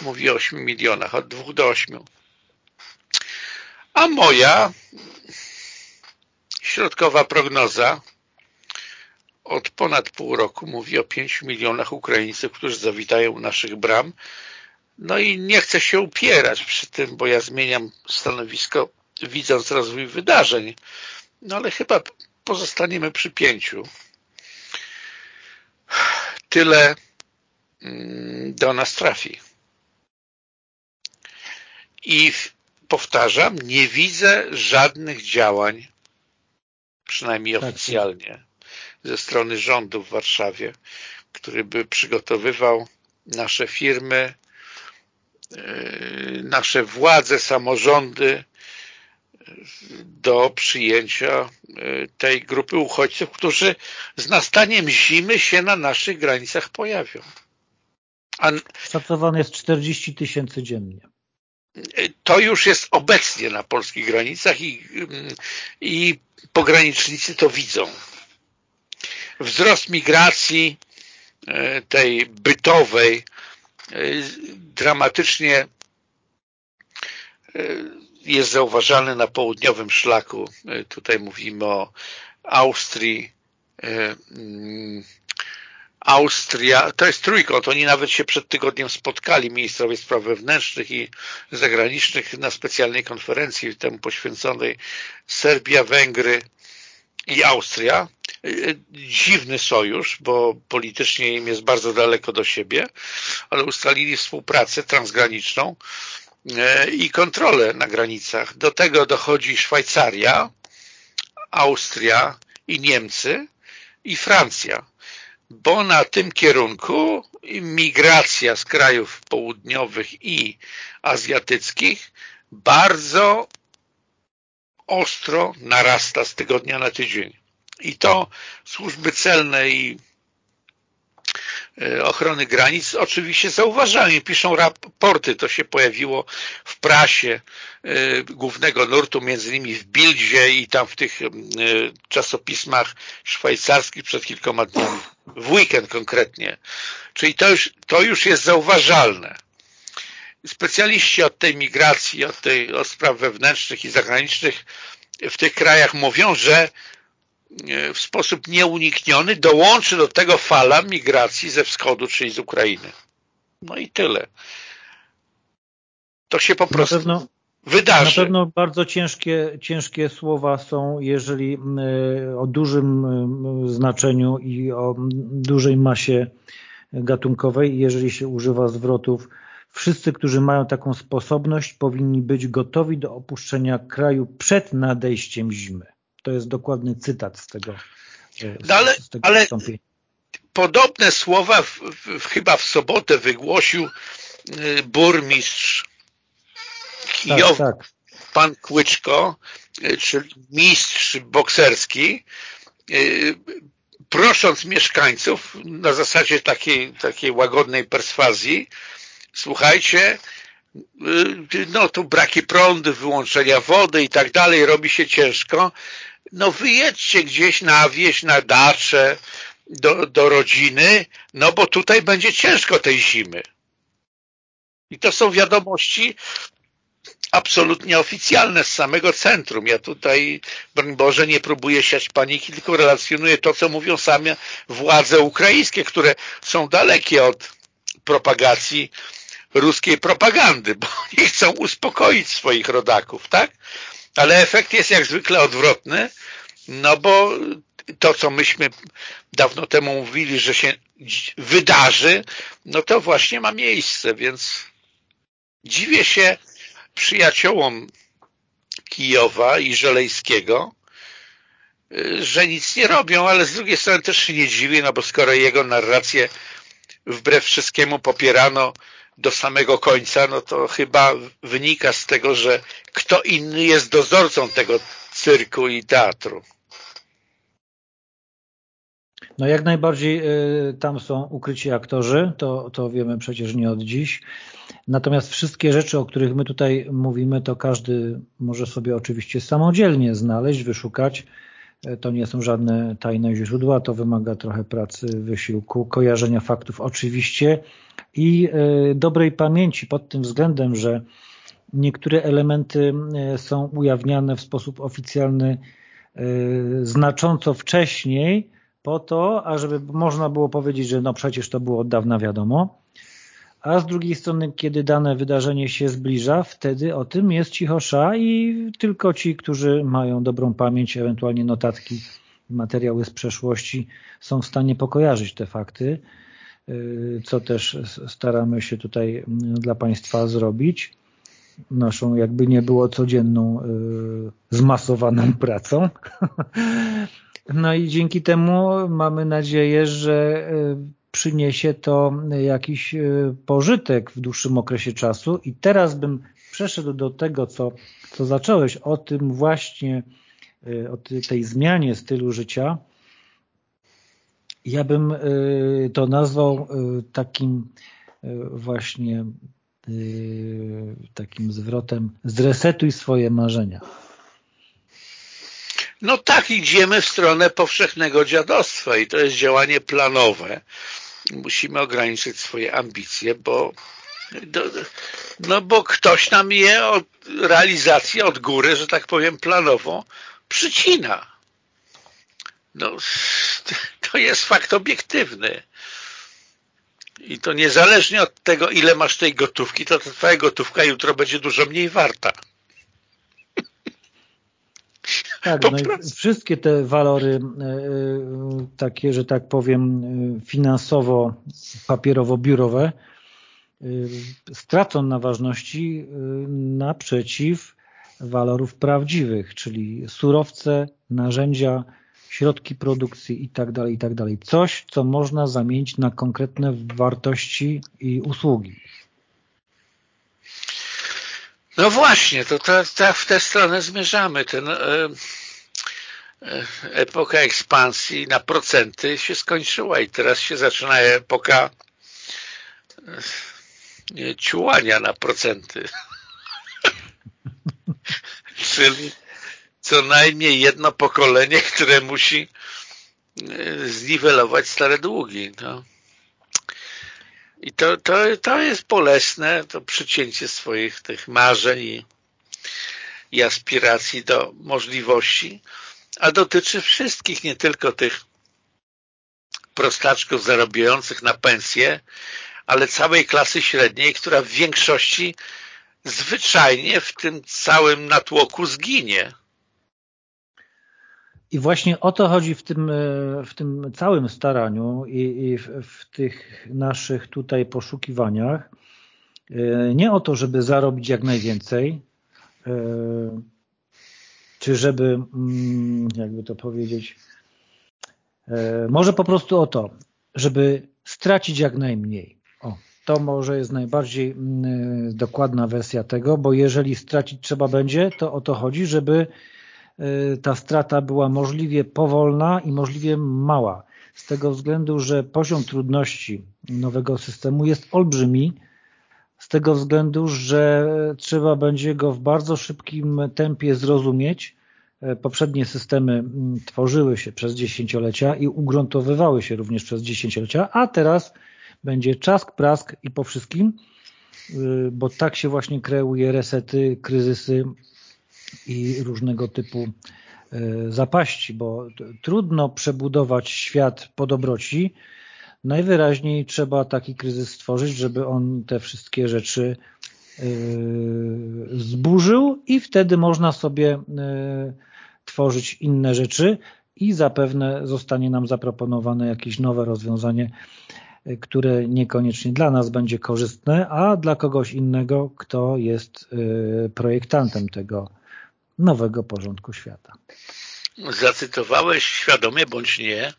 mówi o 8 milionach, od 2 do 8. A moja środkowa prognoza od ponad pół roku mówi o 5 milionach Ukraińców, którzy zawitają naszych bram. No i nie chcę się upierać przy tym, bo ja zmieniam stanowisko widząc rozwój wydarzeń. No ale chyba pozostaniemy przy pięciu. Tyle mm, do nas trafi. I powtarzam, nie widzę żadnych działań, przynajmniej tak, oficjalnie, ze strony rządu w Warszawie, który by przygotowywał nasze firmy, nasze władze, samorządy do przyjęcia e, tej grupy uchodźców, którzy z nastaniem zimy się na naszych granicach pojawią. A Szacowane jest 40 tysięcy dziennie. To już jest obecnie na polskich granicach i, i pogranicznicy to widzą. Wzrost migracji e, tej bytowej e, dramatycznie jest zauważalny na południowym szlaku. E, tutaj mówimy o Austrii, e, mm, Austria, to jest trójkąt, oni nawet się przed tygodniem spotkali, ministrowie spraw wewnętrznych i zagranicznych na specjalnej konferencji temu poświęconej Serbia, Węgry i Austria. Dziwny sojusz, bo politycznie im jest bardzo daleko do siebie, ale ustalili współpracę transgraniczną E, i kontrolę na granicach. Do tego dochodzi Szwajcaria, Austria i Niemcy i Francja, bo na tym kierunku migracja z krajów południowych i azjatyckich bardzo ostro narasta z tygodnia na tydzień. I to służby celne i E, ochrony granic oczywiście zauważają piszą raporty, to się pojawiło w prasie e, głównego nurtu, między innymi w Bildzie i tam w tych e, czasopismach szwajcarskich przed kilkoma dniami, w weekend konkretnie. Czyli to już, to już jest zauważalne. Specjaliści od tej migracji, od, tej, od spraw wewnętrznych i zagranicznych w tych krajach mówią, że w sposób nieunikniony dołączy do tego fala migracji ze wschodu, czyli z Ukrainy. No i tyle. To się po prostu pewno, wydarzy. Na pewno bardzo ciężkie, ciężkie słowa są, jeżeli o dużym znaczeniu i o dużej masie gatunkowej, jeżeli się używa zwrotów Wszyscy, którzy mają taką sposobność, powinni być gotowi do opuszczenia kraju przed nadejściem zimy. To jest dokładny cytat z tego, z, no ale, z tego ale podobne słowa w, w, chyba w sobotę wygłosił y, burmistrz Kijowa, tak, tak. pan Kłyczko, y, czyli mistrz bokserski, y, prosząc mieszkańców na zasadzie takiej, takiej łagodnej perswazji, słuchajcie, no tu braki prądu, wyłączenia wody i tak dalej, robi się ciężko, no wyjedźcie gdzieś na wieś, na dacze, do, do rodziny, no bo tutaj będzie ciężko tej zimy. I to są wiadomości absolutnie oficjalne z samego centrum. Ja tutaj, broń Boże, nie próbuję siać paniki, tylko relacjonuję to, co mówią same władze ukraińskie, które są dalekie od propagacji ruskiej propagandy, bo nie chcą uspokoić swoich rodaków, tak? Ale efekt jest jak zwykle odwrotny, no bo to, co myśmy dawno temu mówili, że się wydarzy, no to właśnie ma miejsce, więc dziwię się przyjaciołom Kijowa i Żelejskiego, że nic nie robią, ale z drugiej strony też się nie dziwię, no bo skoro jego narrację wbrew wszystkiemu popierano do samego końca, no to chyba wynika z tego, że kto inny jest dozorcą tego cyrku i teatru. No jak najbardziej y, tam są ukryci aktorzy, to, to wiemy przecież nie od dziś. Natomiast wszystkie rzeczy, o których my tutaj mówimy, to każdy może sobie oczywiście samodzielnie znaleźć, wyszukać. Y, to nie są żadne tajne źródła, to wymaga trochę pracy, wysiłku, kojarzenia faktów oczywiście i y, dobrej pamięci pod tym względem, że niektóre elementy są ujawniane w sposób oficjalny znacząco wcześniej, po to, ażeby można było powiedzieć, że no przecież to było od dawna wiadomo, a z drugiej strony, kiedy dane wydarzenie się zbliża, wtedy o tym jest cichosza i tylko ci, którzy mają dobrą pamięć, ewentualnie notatki, materiały z przeszłości są w stanie pokojarzyć te fakty, y, co też staramy się tutaj mm, dla Państwa zrobić. Naszą jakby nie było codzienną y, zmasowaną pracą. No i dzięki temu mamy nadzieję, że e, przyniesie to jakiś e, pożytek w dłuższym okresie czasu i teraz bym przeszedł do tego, co, co zacząłeś, o tym właśnie, e, o tej zmianie stylu życia. Ja bym to nazwał takim właśnie takim zwrotem zresetuj swoje marzenia. No tak, idziemy w stronę powszechnego dziadostwa i to jest działanie planowe. Musimy ograniczyć swoje ambicje, bo no bo ktoś nam je od realizacji od góry, że tak powiem planowo, przycina. No, to jest fakt obiektywny. I to niezależnie od tego, ile masz tej gotówki, to twoja gotówka jutro będzie dużo mniej warta. Tak, no wszystkie te walory e, e, takie, że tak powiem e, finansowo, papierowo-biurowe stracą na ważności naprzeciw walorów prawdziwych, czyli surowce, narzędzia, środki produkcji itd., tak itd. Tak Coś, co można zamienić na konkretne wartości i usługi. No właśnie, to tak w tę stronę zmierzamy. Ten, e, e, epoka ekspansji na procenty się skończyła i teraz się zaczyna epoka e, ciułania na procenty. Czyli co najmniej jedno pokolenie, które musi e, zniwelować stare długi. No. I to, to, to jest bolesne, to przycięcie swoich tych marzeń i, i aspiracji do możliwości, a dotyczy wszystkich, nie tylko tych prostaczków zarabiających na pensję, ale całej klasy średniej, która w większości zwyczajnie w tym całym natłoku zginie. I właśnie o to chodzi w tym, e, w tym całym staraniu i, i w, w, tych naszych tutaj poszukiwaniach. E, nie o to, żeby zarobić jak najwięcej, e, czy żeby, mm, jakby to powiedzieć, może po prostu o to, żeby stracić jak najmniej. O, to może jest najbardziej mm, dokładna wersja tego, bo jeżeli stracić trzeba będzie, to o to chodzi, żeby ta strata była możliwie powolna i możliwie mała. Z tego względu, że poziom trudności nowego systemu jest olbrzymi, z tego względu, że trzeba będzie go w bardzo szybkim tempie zrozumieć. Y, poprzednie systemy mm, tworzyły się przez dziesięciolecia i ugruntowywały się również przez dziesięciolecia, a teraz będzie czask, prask i po wszystkim. bo tak się właśnie kreuje resety, kryzysy i różnego typu zapaści, bo trudno przebudować świat po dobroci, najwyraźniej trzeba taki kryzys stworzyć, żeby on te wszystkie rzeczy zburzył i wtedy można sobie tworzyć inne rzeczy i zapewne zostanie nam zaproponowane jakieś nowe rozwiązanie, które niekoniecznie dla nas będzie korzystne, a dla kogoś innego, kto jest projektantem tego nowego porządku świata. Zacytowałeś świadomie bądź nie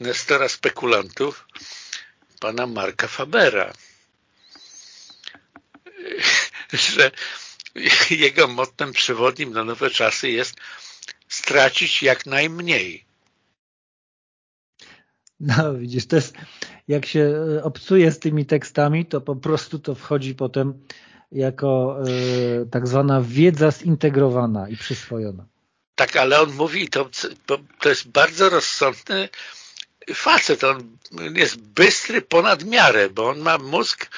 Nestora spekulantów pana Marka Fabera, że jego mottem przewodnim na nowe czasy jest stracić jak najmniej. No widzisz, to jest, jak się obcuje z tymi tekstami, to po prostu to wchodzi potem jako y, tak zwana wiedza zintegrowana i przyswojona. Tak, ale on mówi, to, to jest bardzo rozsądny facet, on jest bystry ponad miarę, bo on ma mózg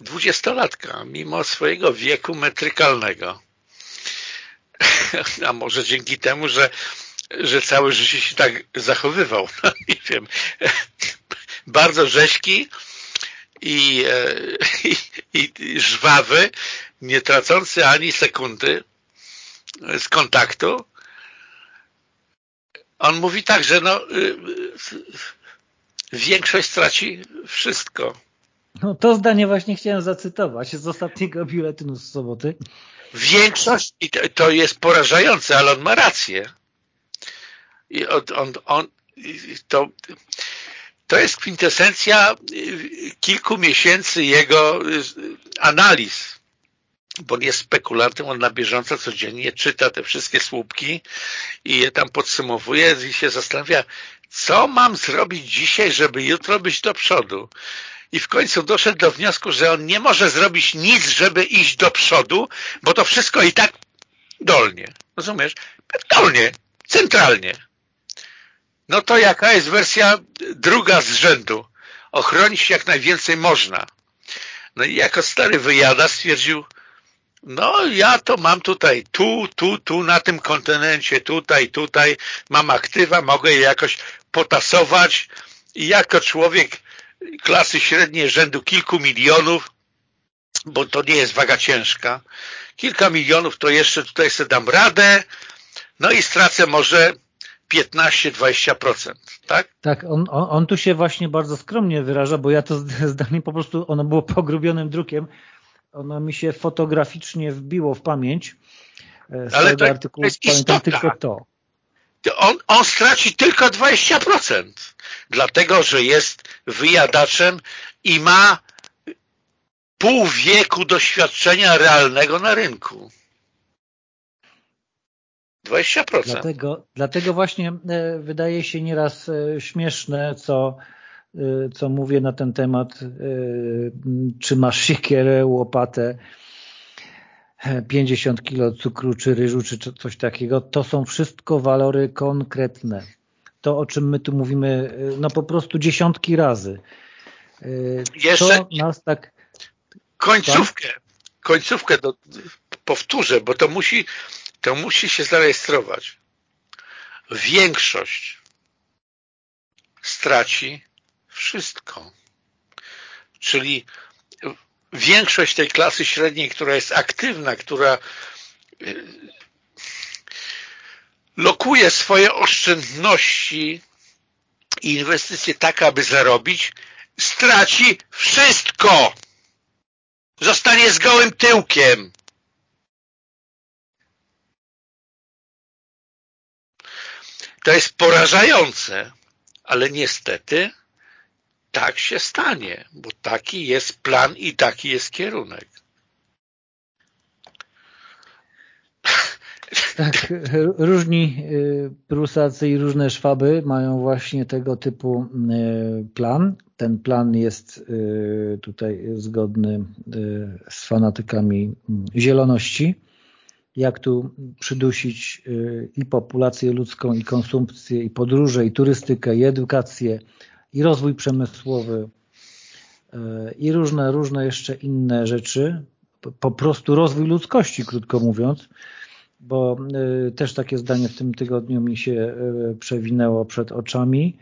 dwudziestolatka, mimo swojego wieku metrykalnego. A może dzięki temu, że, że całe życie się tak zachowywał. No, nie wiem. Bardzo rzeźki i, e, i, i żwawy, nie tracący ani sekundy z kontaktu. On mówi tak, że no, y, większość straci wszystko. No to zdanie właśnie chciałem zacytować z ostatniego biuletynu z soboty. Większość, i to jest porażające, ale on ma rację. I on, on, on to, to jest kwintesencja kilku miesięcy jego analiz, bo on jest spekulantem, on na bieżąco codziennie czyta te wszystkie słupki i je tam podsumowuje i się zastanawia, co mam zrobić dzisiaj, żeby jutro być do przodu i w końcu doszedł do wniosku, że on nie może zrobić nic, żeby iść do przodu, bo to wszystko i tak dolnie. Rozumiesz? Dolnie, centralnie. No to jaka jest wersja druga z rzędu? Ochronić jak najwięcej można. No i jako stary wyjada stwierdził, no ja to mam tutaj, tu, tu, tu, na tym kontynencie, tutaj, tutaj, mam aktywa, mogę je jakoś potasować i jako człowiek klasy średniej rzędu kilku milionów, bo to nie jest waga ciężka. Kilka milionów to jeszcze tutaj sobie dam radę, no i stracę może 15-20%, tak? Tak, on, on, on, tu się właśnie bardzo skromnie wyraża, bo ja to zdanie po prostu, ono było pogrubionym drukiem, ono mi się fotograficznie wbiło w pamięć e, z Ale tego to, artykułu, to jest pamiętam tylko to. On, on straci tylko 20% dlatego że jest wyjadaczem i ma pół wieku doświadczenia realnego na rynku. 20%. Dlatego, dlatego właśnie e, wydaje się nieraz e, śmieszne, co, e, co mówię na ten temat, czy masz siekierę, łopatę, 50 kilo cukru, czy ryżu, czy coś takiego. To są wszystko walory konkretne to, o czym my tu mówimy, no po prostu dziesiątki razy. Jeszcze nas tak... końcówkę, końcówkę do, powtórzę, bo to musi, to musi się zarejestrować. Większość straci wszystko. Czyli większość tej klasy średniej, która jest aktywna, która y, lokuje swoje oszczędności i inwestycje tak, aby zarobić, straci wszystko. Zostanie z gołym tyłkiem. To jest porażające, ale niestety tak się stanie, bo taki jest plan i taki jest kierunek. Tak, różni y, Prusacy i różne Szwaby mają właśnie tego typu y, plan. Ten plan jest y, tutaj zgodny z fanatykami zieloności. Jak tu przydusić i populację ludzką, i konsumpcję, i podróże, i turystykę, i edukację, i rozwój przemysłowy, i różne, różne jeszcze inne rzeczy, po prostu rozwój ludzkości, krótko mówiąc, bo też takie zdanie w tym tygodniu mi się przewinęło przed oczami,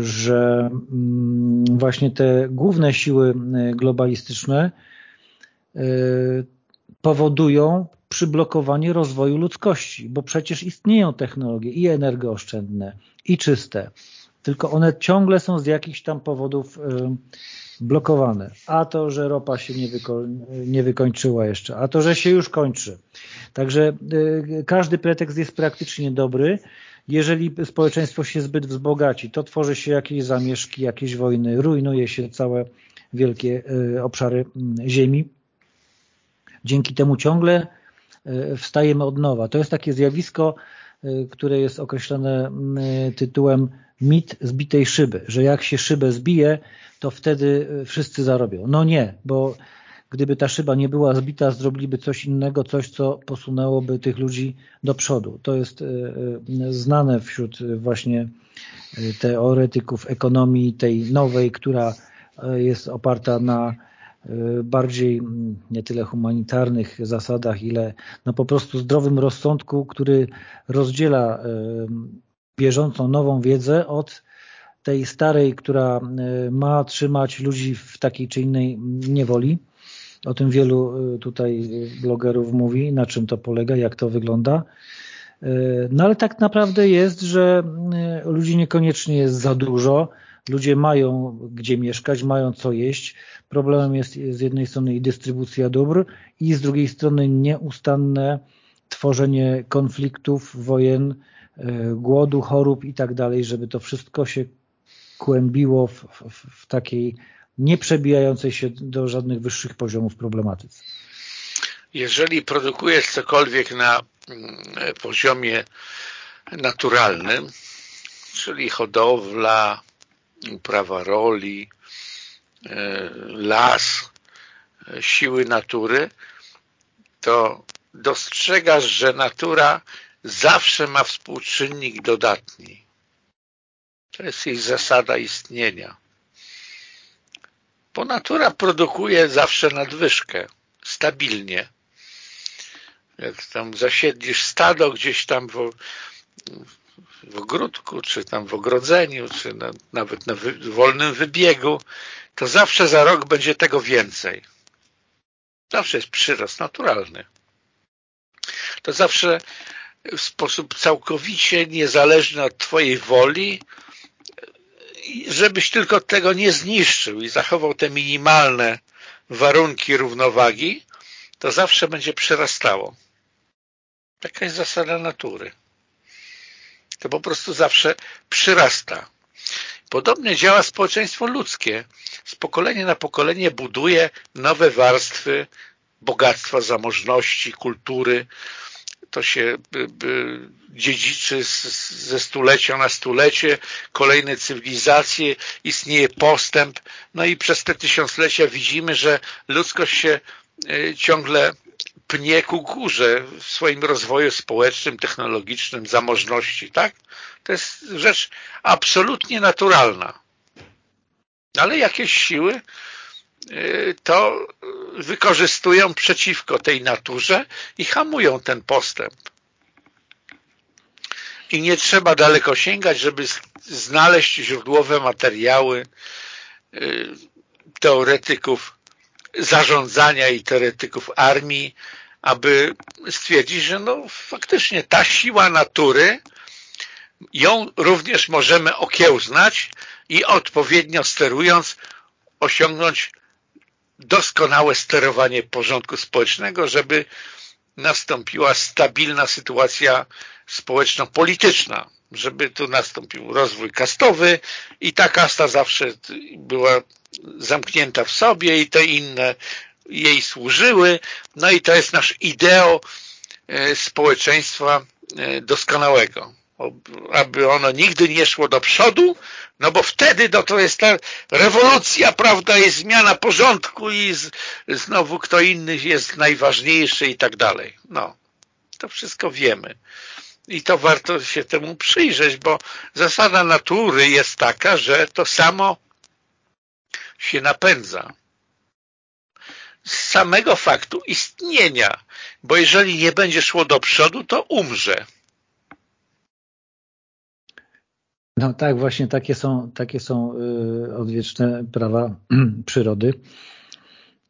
że mm, właśnie te główne siły globalistyczne powodują przyblokowanie rozwoju ludzkości, bo przecież istnieją technologie i energooszczędne, i czyste, tylko one ciągle są z jakichś tam powodów y, blokowane. A to, że ropa się nie, wyko nie wykończyła jeszcze, a to, że się już kończy. Także y, każdy pretekst jest praktycznie dobry. Jeżeli społeczeństwo się zbyt wzbogaci, to tworzy się jakieś zamieszki, jakieś wojny, rujnuje się całe wielkie y, obszary mm, ziemi. Dzięki temu ciągle E, wstajemy od nowa. To jest takie zjawisko, e, które jest określone tytułem mit zbitej szyby, że jak się szybę zbije, to wtedy e, wszyscy zarobią. No nie, bo gdyby ta szyba nie była zbita, zrobiliby coś innego, coś, co posunęłoby tych ludzi do przodu. To jest znane wśród właśnie teoretyków ekonomii, tej nowej, która jest oparta na bardziej mm, nie tyle humanitarnych zasadach, ile no po prostu zdrowym rozsądku, który rozdziela y, bieżącą nową wiedzę od tej starej, która y, ma trzymać ludzi w takiej czy innej niewoli. O tym wielu tutaj blogerów mówi, na czym to polega, jak to wygląda. No ale tak naprawdę jest, że ludzi niekoniecznie jest za dużo, ludzie mają gdzie mieszkać, mają co jeść. Problemem jest z jednej strony i dystrybucja dóbr i z drugiej strony nieustanne tworzenie konfliktów, wojen, e, głodu, chorób i tak dalej, żeby to wszystko się kłębiło w, w, w takiej nieprzebijającej się do żadnych wyższych poziomów problematyce. Jeżeli produkujesz cokolwiek na mm, poziomie naturalnym, czyli hodowla, uprawa roli, e, las, e, siły natury, to dostrzegasz, że natura zawsze ma współczynnik dodatni. To jest jej zasada istnienia. Bo natura produkuje zawsze nadwyżkę, stabilnie. Jak tam zasiedlisz stado gdzieś tam w, w ogródku, czy tam w ogrodzeniu, czy na, nawet na wy, wolnym wybiegu, to zawsze za rok będzie tego więcej. Zawsze jest przyrost naturalny. To zawsze w sposób całkowicie niezależny od Twojej woli, żebyś tylko tego nie zniszczył i zachował te minimalne warunki równowagi, to zawsze będzie przyrastało. Taka jest zasada natury to po prostu zawsze przyrasta. Podobnie działa społeczeństwo ludzkie. Z pokolenia na pokolenie buduje nowe warstwy bogactwa, zamożności, kultury. To się dziedziczy ze stulecia na stulecie, kolejne cywilizacje, istnieje postęp. No i przez te tysiąclecia widzimy, że ludzkość się e, ciągle pnie ku górze w swoim rozwoju społecznym, technologicznym, zamożności, tak? To jest rzecz absolutnie naturalna. Ale jakieś siły y, to wykorzystują przeciwko tej naturze i hamują ten postęp. I nie trzeba daleko sięgać, żeby znaleźć źródłowe materiały y, teoretyków zarządzania i teoretyków armii, aby stwierdzić, że no faktycznie ta siła natury, ją również możemy okiełznać i odpowiednio sterując osiągnąć doskonałe sterowanie porządku społecznego, żeby nastąpiła stabilna sytuacja społeczno-polityczna, żeby tu nastąpił rozwój kastowy i ta kasta zawsze była zamknięta w sobie i te inne jej służyły. No i to jest nasz ideo e, społeczeństwa e, doskonałego. Aby ono nigdy nie szło do przodu, no bo wtedy no to jest ta rewolucja, prawda, jest zmiana porządku i z, znowu kto inny jest najważniejszy i tak dalej. No, to wszystko wiemy. I to warto się temu przyjrzeć, bo zasada natury jest taka, że to samo się napędza z samego faktu istnienia, bo jeżeli nie będzie szło do przodu, to umrze. No tak, właśnie takie są, takie są y, odwieczne prawa przyrody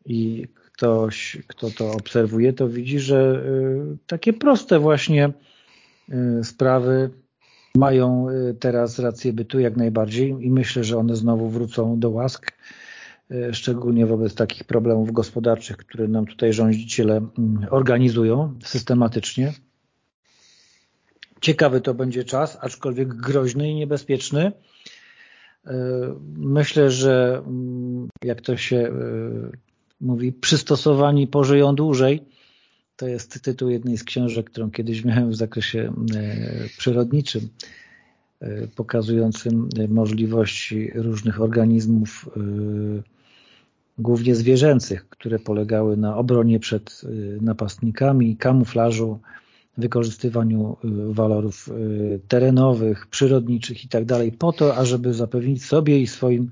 i ktoś, kto to obserwuje, to widzi, że y, takie proste właśnie sprawy mają teraz rację bytu jak najbardziej i myślę, że one znowu wrócą do łask, szczególnie wobec takich problemów gospodarczych, które nam tutaj rządziciele mm, organizują systematycznie. Ciekawy to będzie czas, aczkolwiek groźny i niebezpieczny. E, myślę, że mm, jak to się e, mówi, przystosowani pożyją dłużej. To jest tytuł jednej z książek, którą kiedyś miałem w zakresie e, przyrodniczym, pokazującym możliwości różnych organizmów, głównie zwierzęcych, które polegały na obronie przed napastnikami, kamuflażu, wykorzystywaniu walorów terenowych, przyrodniczych i tak po to, ażeby zapewnić sobie i swoim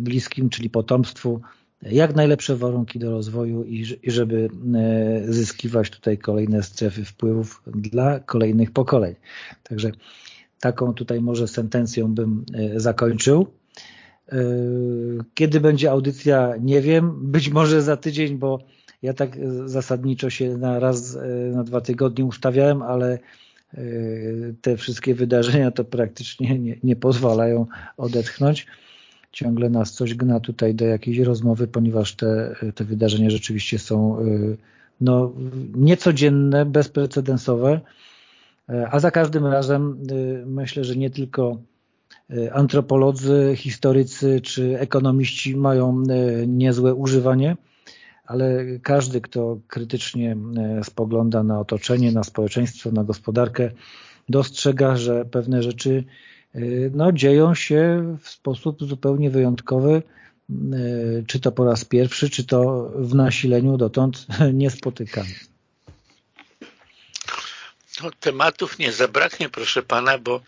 bliskim, czyli potomstwu, jak najlepsze warunki do rozwoju i żeby zyskiwać tutaj kolejne strefy wpływów dla kolejnych pokoleń. Także taką tutaj może sentencją bym zakończył. Kiedy będzie audycja, nie wiem. Być może za tydzień, bo ja tak e, zasadniczo się na raz e, na dwa tygodnie ustawiałem, ale e, te wszystkie wydarzenia to praktycznie nie, nie pozwalają odetchnąć. Ciągle nas coś gna tutaj do jakiejś rozmowy, ponieważ te, te wydarzenia rzeczywiście są no, niecodzienne, bezprecedensowe, a za każdym razem myślę, że nie tylko antropolodzy, historycy czy ekonomiści mają niezłe używanie ale każdy, kto krytycznie e, spogląda na otoczenie, na społeczeństwo, na gospodarkę, dostrzega, że pewne rzeczy e, no, dzieją się w sposób zupełnie wyjątkowy, e, czy to po raz pierwszy, czy to w nasileniu dotąd nie spotykamy. No, tematów nie zabraknie, proszę Pana, bo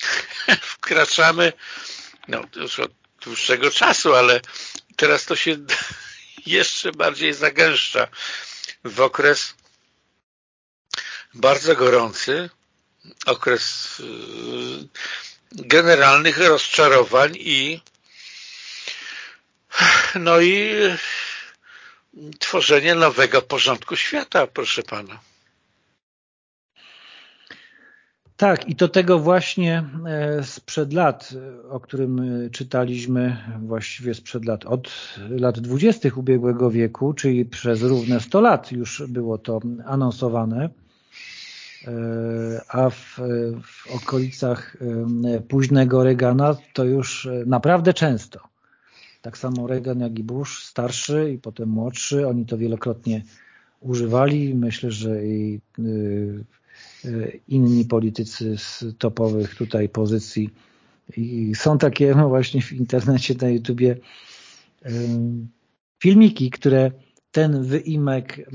wkraczamy no, już od dłuższego czasu, ale teraz to się jeszcze bardziej zagęszcza w okres bardzo gorący, okres y, generalnych rozczarowań i no i tworzenie nowego porządku świata, proszę Pana. Tak, i to tego właśnie e, sprzed lat, o którym e, czytaliśmy właściwie sprzed lat, od lat dwudziestych ubiegłego wieku, czyli przez równe 100 lat już było to anonsowane, e, a w, w okolicach późnego Reagana to już naprawdę często. Tak samo Reagan jak i Bush, starszy i potem młodszy, oni to wielokrotnie używali. Myślę, że i inni politycy z topowych tutaj pozycji. I są takie no właśnie w internecie, na YouTubie filmiki, które ten wyimek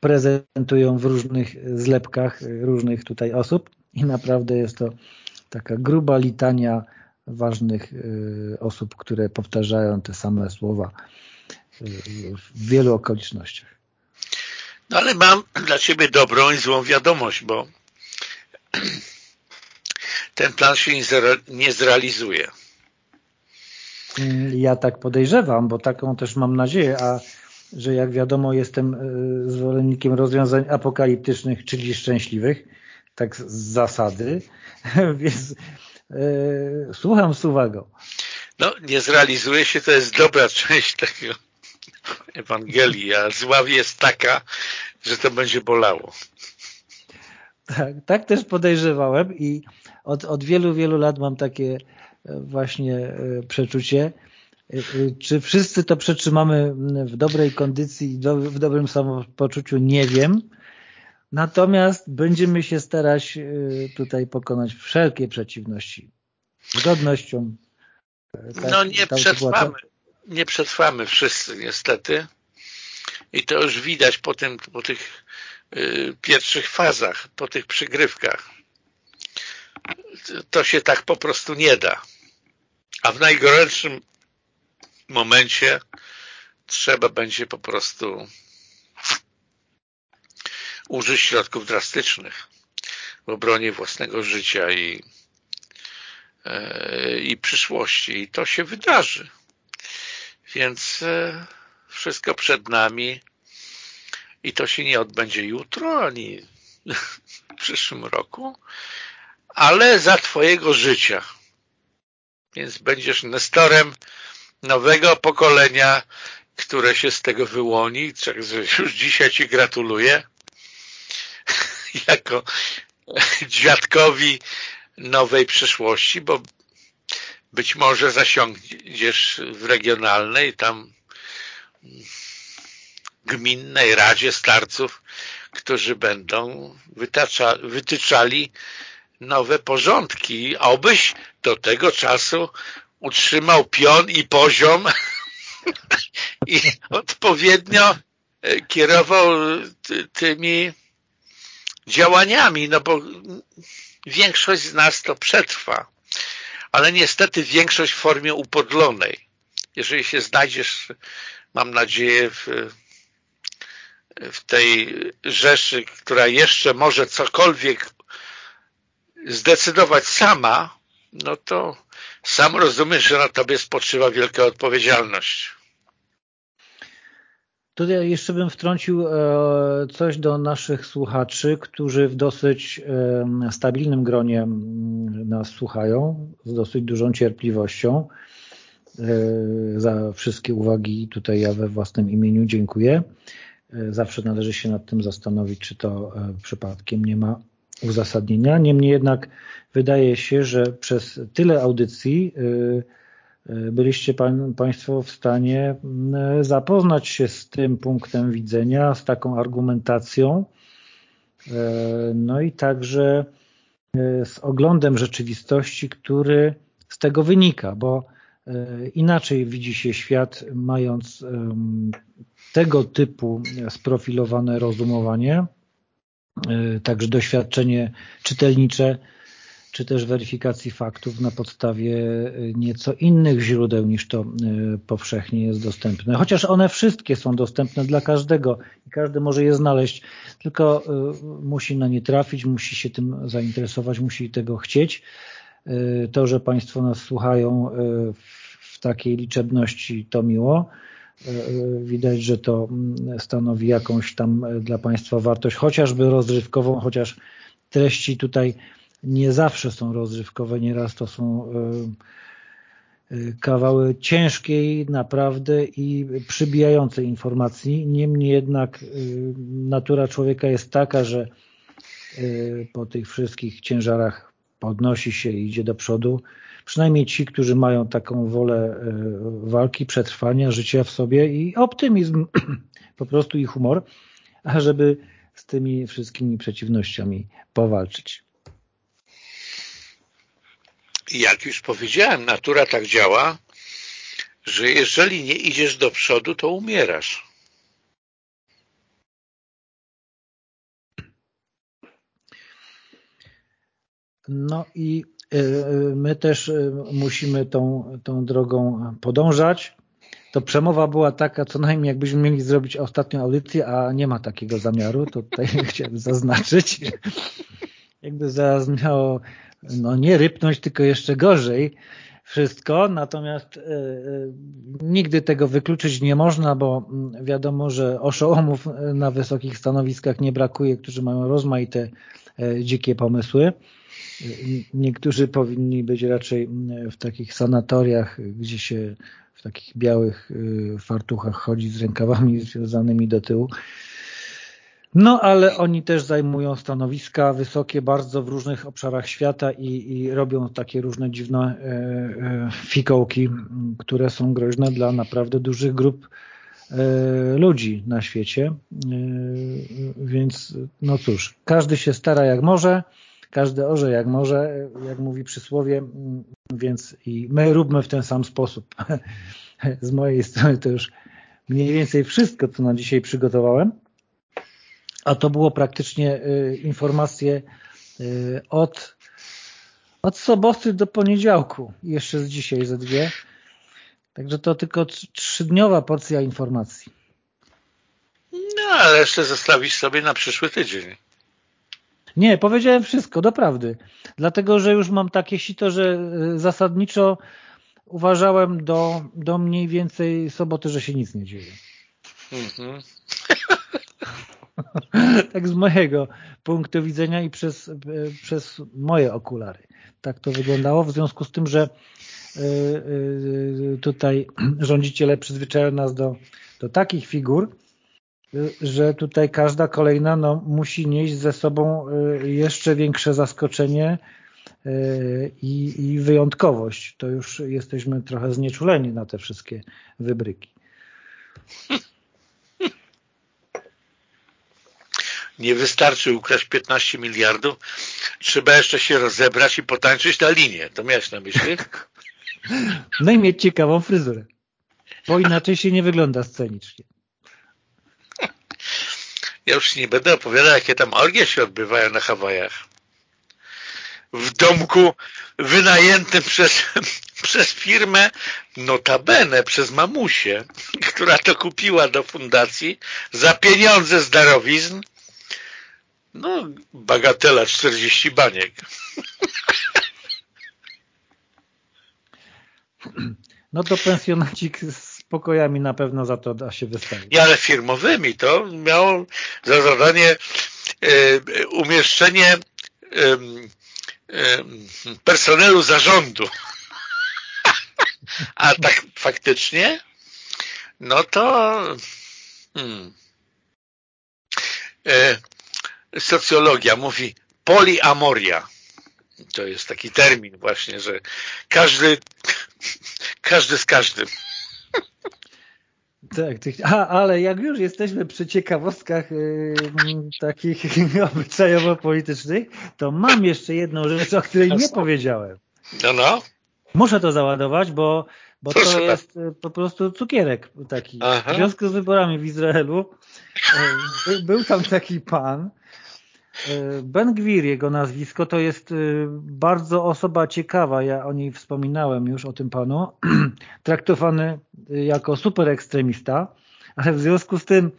prezentują w różnych zlepkach różnych tutaj osób i naprawdę jest to taka gruba litania ważnych osób, które powtarzają te same słowa w wielu okolicznościach. No ale mam dla Ciebie dobrą i złą wiadomość, bo ten plan się nie zrealizuje. Ja tak podejrzewam, bo taką też mam nadzieję, a że jak wiadomo jestem e, zwolennikiem rozwiązań apokaliptycznych, czyli szczęśliwych, tak z zasady, więc e, słucham z uwagą. No, nie zrealizuje się, to jest dobra część tego Ewangelii, a zła jest taka, że to będzie bolało. Tak, tak też podejrzewałem i od, od wielu, wielu lat mam takie e, właśnie przeczucie. E, czy wszyscy to przetrzymamy w dobrej kondycji i w dobrym samopoczuciu? Nie wiem. Natomiast będziemy się starać tutaj pokonać wszelkie przeciwności. Z godnością. Tak, no nie przetrwamy nie przetrwamy wszyscy niestety i to już widać po, tym, po tych y, pierwszych fazach, po tych przygrywkach. To się tak po prostu nie da. A w najgorętszym momencie trzeba będzie po prostu użyć środków drastycznych w obronie własnego życia i, e, i przyszłości. I to się wydarzy. Więc e, wszystko przed nami i to się nie odbędzie jutro, ani w przyszłym roku, ale za Twojego życia. Więc będziesz nestorem nowego pokolenia, które się z tego wyłoni. Już dzisiaj Ci gratuluję. Jako dziadkowi nowej przyszłości, bo być może zasiądziesz w regionalnej tam gminnej radzie starców, którzy będą wytacza, wytyczali nowe porządki, obyś do tego czasu utrzymał pion i poziom i odpowiednio e, kierował tymi działaniami, no bo większość z nas to przetrwa, ale niestety większość w formie upodlonej. Jeżeli się znajdziesz, mam nadzieję, w, w tej rzeszy, która jeszcze może cokolwiek zdecydować sama, no to sam rozumiesz, że na tobie spoczywa wielka odpowiedzialność. Tutaj jeszcze bym wtrącił e, coś do naszych słuchaczy, którzy w dosyć e, stabilnym gronie nas słuchają, z dosyć dużą cierpliwością. E, za wszystkie uwagi tutaj ja we własnym imieniu dziękuję. Zawsze należy się nad tym zastanowić, czy to przypadkiem nie ma uzasadnienia. Niemniej jednak wydaje się, że przez tyle audycji E, byliście pan, Państwo w stanie zapoznać się z tym punktem widzenia, z taką argumentacją, no i także z oglądem rzeczywistości, który z tego wynika, bo inaczej widzi się świat, mając tego typu sprofilowane rozumowanie, także doświadczenie czytelnicze, czy też weryfikacji faktów na podstawie y, nieco innych źródeł niż to y, powszechnie jest dostępne. Chociaż one wszystkie są dostępne dla każdego i każdy może je znaleźć, tylko y, musi na nie trafić, musi się tym zainteresować, musi tego chcieć. To, że Państwo nas słuchają w takiej liczebności to miło. Widać, że to mm, stanowi jakąś tam dla Państwa wartość, chociażby rozrywkową, chociaż treści tutaj nie zawsze są rozrywkowe, nieraz to są e, e, kawały ciężkiej naprawdę i przybijającej informacji. Niemniej jednak e, natura człowieka jest taka, że po tych wszystkich ciężarach podnosi się i idzie do przodu. Przynajmniej ci, którzy mają taką wolę walki, przetrwania, życia w sobie i optymizm po prostu i humor, żeby z tymi wszystkimi przeciwnościami powalczyć jak już powiedziałem, natura tak działa, że jeżeli nie idziesz do przodu, to umierasz. No i my też y, musimy tą, tą drogą podążać. To przemowa była taka, co najmniej jakbyśmy mieli zrobić ostatnią audycję, a nie ma takiego zamiaru, to tutaj chciałem zaznaczyć. Jakby zaraz miało no nie rypnąć, tylko jeszcze gorzej wszystko, natomiast y, y, nigdy tego wykluczyć nie można, bo mm, wiadomo, że oszołomów na wysokich stanowiskach nie brakuje, którzy mają rozmaite y, dzikie pomysły. Niektórzy powinni być raczej mm, w takich sanatoriach, gdzie się w takich białych fartuchach chodzi z rękawami związanymi do tyłu no, ale oni też zajmują stanowiska wysokie bardzo w różnych obszarach świata i, i robią takie różne dziwne e, e, fikołki, które są groźne dla naprawdę dużych grup e, ludzi na świecie. E, więc no cóż, każdy się stara jak może, każdy orze jak może, jak mówi przysłowie, więc i my róbmy w ten sam sposób. Z mojej strony to już mniej więcej wszystko, co na dzisiaj przygotowałem a to było praktycznie y, informacje y, od, od soboty do poniedziałku, jeszcze z dzisiaj ze dwie. Także to tylko trzydniowa porcja informacji. No, ale jeszcze zostawisz sobie na przyszły tydzień. Nie, powiedziałem wszystko, doprawdy. Dlatego, że już mam takie sito, że e, zasadniczo uważałem do, do mniej więcej soboty, że się nic nie dzieje. Mhm. tak z mojego punktu widzenia i przez, e, przez moje okulary. Tak to wyglądało, w związku z tym, że e, tutaj rządziciele przyzwyczają nas do, do takich figur, że tutaj każda kolejna no, musi nieść ze sobą y, jeszcze większe zaskoczenie y, i, i wyjątkowość. To już jesteśmy trochę znieczuleni na te wszystkie wybryki. Nie wystarczy ukraść 15 miliardów, trzeba jeszcze się rozebrać i potańczyć na linię. To miałeś na myśli? No i mieć ciekawą fryzurę, bo inaczej się nie wygląda scenicznie. Ja już nie będę opowiadał, jakie tam orgie się odbywają na Hawajach. W domku wynajętym przez, przez firmę, notabene przez mamusię, która to kupiła do fundacji za pieniądze z darowizn. No, bagatela 40 baniek. No to pensjonacik pokojami na pewno za to da się wystawić. Ale firmowymi to miało za zadanie y, umieszczenie y, y, personelu zarządu. A tak faktycznie, no to hmm, socjologia mówi poliamoria. To jest taki termin właśnie, że każdy, każdy z każdym. Tak, a, ale jak już jesteśmy przy ciekawostkach yy, takich obyczajowo-politycznych, to mam jeszcze jedną rzecz, o której nie powiedziałem. No, no. Muszę to załadować, bo, bo to jest y, po prostu cukierek taki. Aha. W związku z wyborami w Izraelu yy, był tam taki pan, ben Gwir, jego nazwisko, to jest e, bardzo osoba ciekawa, ja o niej wspominałem już, o tym panu, traktowany e, jako super ekstremista, ale w związku z tym,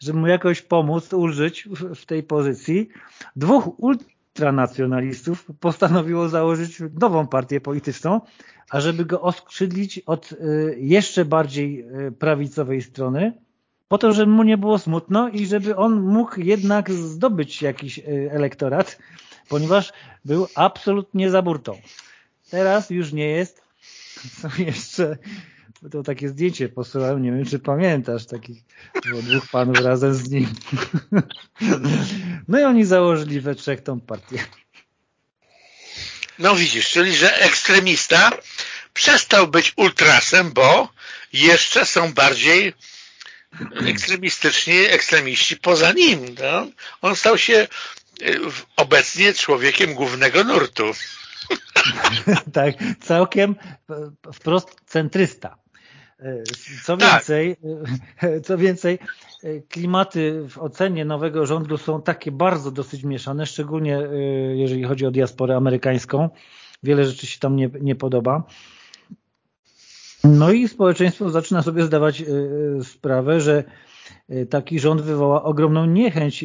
żeby mu jakoś pomóc, ulżyć w tej pozycji, dwóch ultranacjonalistów postanowiło założyć nową partię polityczną, ażeby go oskrzydlić od jeszcze bardziej prawicowej strony, po to, żeby mu nie było smutno i żeby on mógł jednak zdobyć jakiś e, elektorat, ponieważ był absolutnie za burtą. Teraz już nie jest. Są jeszcze to takie zdjęcie posyłałem, nie wiem czy pamiętasz, takich dwóch panów razem z nim. No i oni założyli we trzech tą partię. No widzisz, czyli że ekstremista przestał być ultrasem, bo jeszcze są bardziej ekstremistyczni ekstremiści poza nim. No? On stał się y, obecnie człowiekiem głównego nurtu. tak, całkiem wprost centrysta. Co tak. więcej, tak. co więcej, klimaty w ocenie nowego rządu są takie bardzo dosyć mieszane, szczególnie jeżeli chodzi o diasporę amerykańską. Wiele rzeczy się tam nie, nie podoba. No i społeczeństwo zaczyna sobie zdawać e, e, sprawę, że e, taki rząd wywoła ogromną niechęć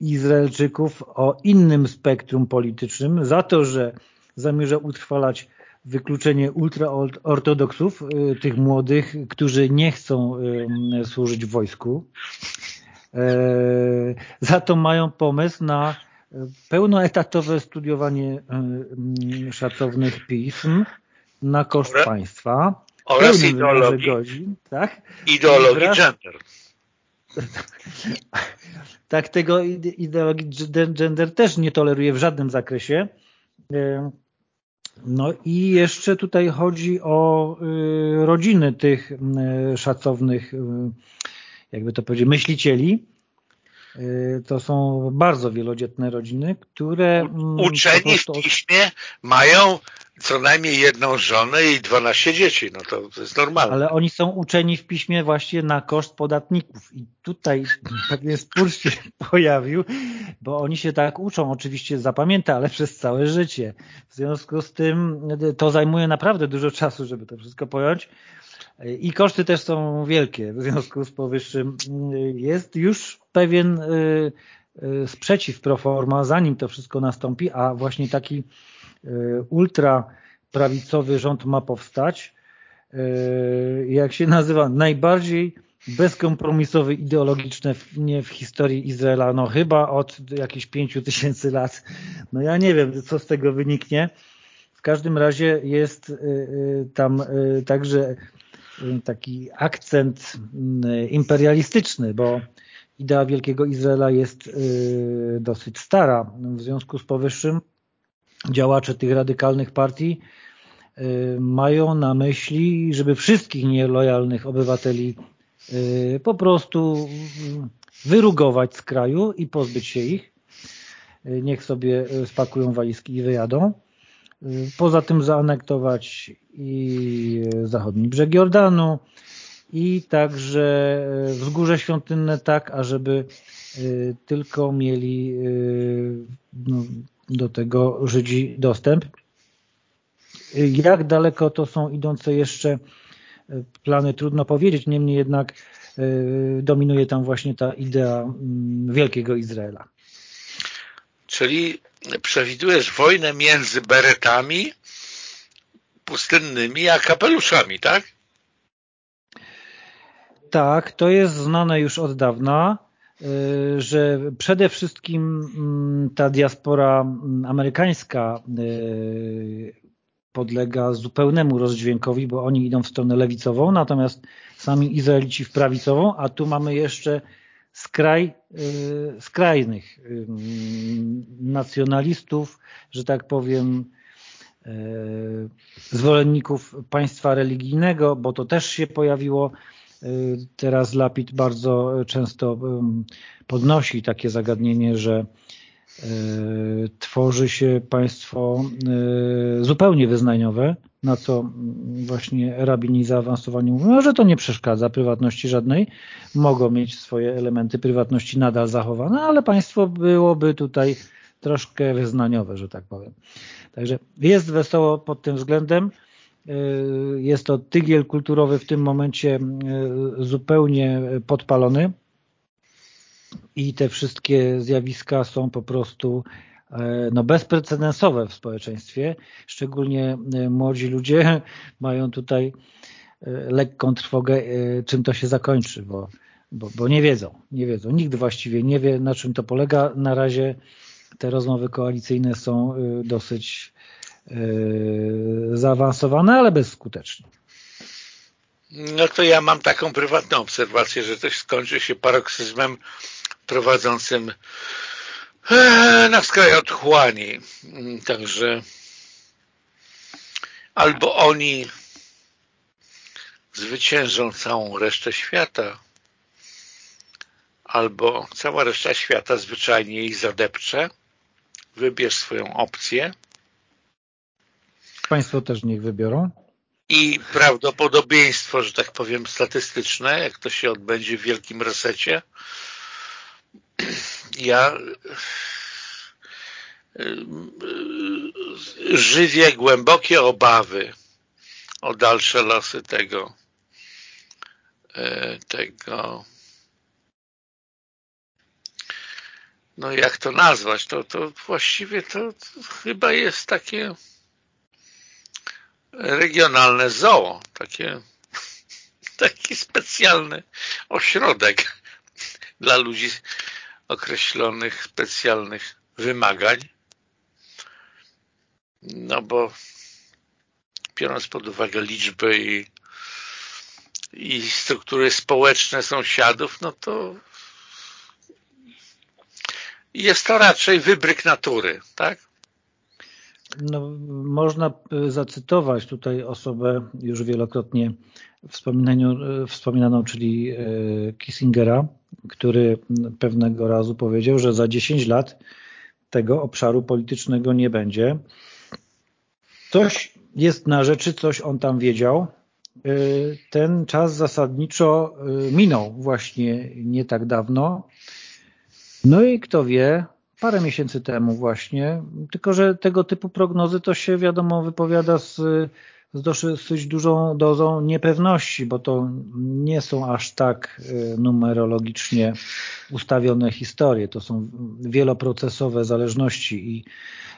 Izraelczyków o innym spektrum politycznym za to, że zamierza utrwalać wykluczenie ultraortodoksów, tych młodych, którzy nie chcą służyć w wojsku. Za to mają pomysł na pełnoetatowe studiowanie szacownych pism, na koszt Ore, państwa. Oraz ideologii, godzin, tak? ideologii wraz... gender. tak, tego ideologii gender też nie toleruje w żadnym zakresie. No i jeszcze tutaj chodzi o e, rodziny tych e, szacownych, jakby to powiedzieć, myślicieli. To są bardzo wielodzietne rodziny, które... Uczeni w piśmie mają co najmniej jedną żonę i 12 dzieci, no to, to jest normalne. Ale oni są uczeni w piśmie właśnie na koszt podatników i tutaj pewien spór się pojawił, bo oni się tak uczą, oczywiście zapamięta, ale przez całe życie. W związku z tym to zajmuje naprawdę dużo czasu, żeby to wszystko pojąć i koszty też są wielkie. W związku z powyższym jest już pewien y, y, sprzeciw pro forma, zanim to wszystko nastąpi, a właśnie taki y, ultra prawicowy rząd ma powstać. Jak się nazywa? Najbardziej bezkompromisowy ideologiczne nie w historii Izraela, no chyba od jakichś pięciu tysięcy lat. No ja nie wiem, co z tego wyniknie. W każdym razie jest tam także taki akcent imperialistyczny, bo idea Wielkiego Izraela jest y, dosyć stara. W związku z powyższym działacze tych radykalnych partii y, mają na myśli, żeby wszystkich nielojalnych obywateli y, po prostu wyrugować z kraju i pozbyć się ich. Niech sobie spakują walizki i wyjadą. Poza tym zaanektować i zachodni brzeg Jordanu, i także wzgórze świątynne tak, ażeby tylko mieli no, do tego Żydzi dostęp. Jak daleko to są idące jeszcze plany, trudno powiedzieć, niemniej jednak dominuje tam właśnie ta idea mm, Wielkiego Izraela. Czyli przewidujesz wojnę między beretami pustynnymi a kapeluszami, tak? Tak, to jest znane już od dawna, że przede wszystkim mm, ta diaspora mm, amerykańska y, podlega zupełnemu rozdźwiękowi, bo oni idą w stronę lewicową, natomiast sami Izraelici w prawicową, a tu mamy jeszcze skraj y, skrajnych nacjonalistów, że tak powiem, zwolenników państwa religijnego, bo to też się pojawiło. Y, teraz Lapid bardzo często podnosi takie zagadnienie, że y, tworzy się państwo y, zupełnie wyznaniowe, na co właśnie rabini zaawansowani mówią, że to nie przeszkadza prywatności żadnej, mogą mieć swoje elementy prywatności nadal zachowane, ale państwo byłoby tutaj troszkę wyznaniowe, że tak powiem. Także jest wesoło pod tym względem. Y, jest to tygiel kulturowy w tym momencie y, zupełnie podpalony i te wszystkie zjawiska są po prostu e, no, bezprecedensowe w społeczeństwie. Szczególnie e, młodzi ludzie mają tutaj e, lekką trwogę, czym to się zakończy, bo, bo, bo nie wiedzą, nie wiedzą. Nikt właściwie nie wie, na czym to polega. Na razie te rozmowy koalicyjne są dosyć zaawansowane, ale bezskutecznie. No to ja mam taką prywatną obserwację, że to skończy się paroksyzmem prowadzącym e, na skraj otchłani. Także albo oni zwyciężą całą resztę świata, albo cała reszta świata zwyczajnie ich zadepcze, wybierz swoją opcję Państwo też niech wybiorą. I prawdopodobieństwo, że tak powiem, statystyczne, jak to się odbędzie w wielkim resecie, ja żywię głębokie obawy o dalsze losy tego e, tego no jak to nazwać, to, to właściwie to, to chyba jest takie regionalne zoo, takie, taki specjalny ośrodek dla ludzi określonych specjalnych wymagań. No bo biorąc pod uwagę liczby i, i struktury społeczne sąsiadów, no to jest to raczej wybryk natury, tak? No, można y, zacytować tutaj osobę już wielokrotnie y, wspominaną, czyli y, Kissingera, który pewnego razu powiedział, że za 10 lat tego obszaru politycznego nie będzie. coś jest na rzeczy, coś on tam wiedział. Ten czas zasadniczo minął właśnie nie tak dawno. No i kto wie, parę miesięcy temu właśnie, tylko że tego typu prognozy to się wiadomo wypowiada z, z dosyć dużą dozą niepewności, bo to nie są aż tak e, numerologicznie ustawione historie, to są wieloprocesowe zależności i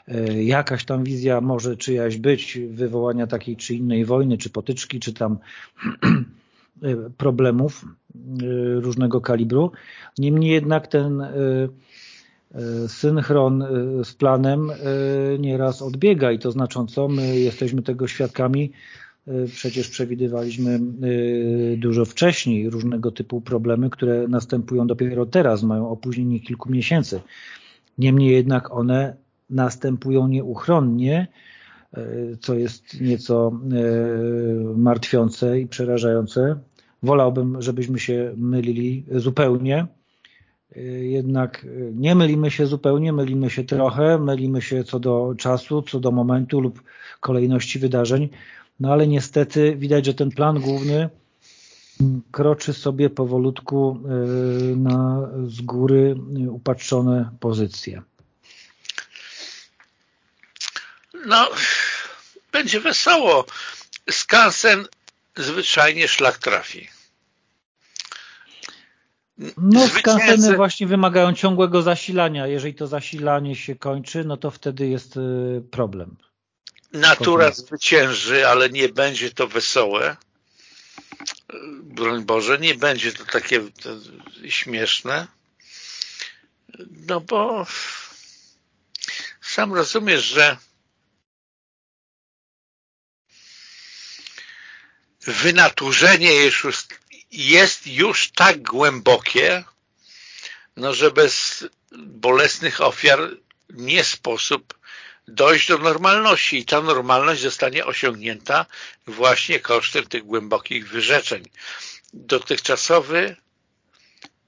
e, jakaś tam wizja może czyjaś być wywołania takiej czy innej wojny, czy potyczki, czy tam e, problemów różnego kalibru. Niemniej jednak ten synchron e, z planem e, nieraz odbiega i to znacząco. My jesteśmy tego świadkami. Przecież przewidywaliśmy dużo wcześniej różnego typu problemy, które następują dopiero teraz, mają opóźnienie kilku miesięcy. Niemniej jednak one następują nieuchronnie, co jest nieco martwiące i przerażające. Wolałbym, żebyśmy się mylili zupełnie, Y, jednak y, nie mylimy się zupełnie, mylimy się trochę, mylimy się co do czasu, co do momentu lub kolejności wydarzeń, no ale niestety widać, że ten plan główny mm, kroczy sobie powolutku y, na z góry upatrzone pozycje. No, będzie wesoło. Skansen zwyczajnie szlak trafi. No skanseny właśnie wymagają ciągłego zasilania. Jeżeli to zasilanie się kończy, no to wtedy jest y, problem. Natura zwycięży, ale nie będzie to wesołe. Broń Boże, nie będzie to takie to śmieszne. No bo sam rozumiesz, że wynaturzenie jest już jest już tak głębokie, no, że bez bolesnych ofiar nie sposób dojść do normalności i ta normalność zostanie osiągnięta właśnie kosztem tych głębokich wyrzeczeń. Dotychczasowy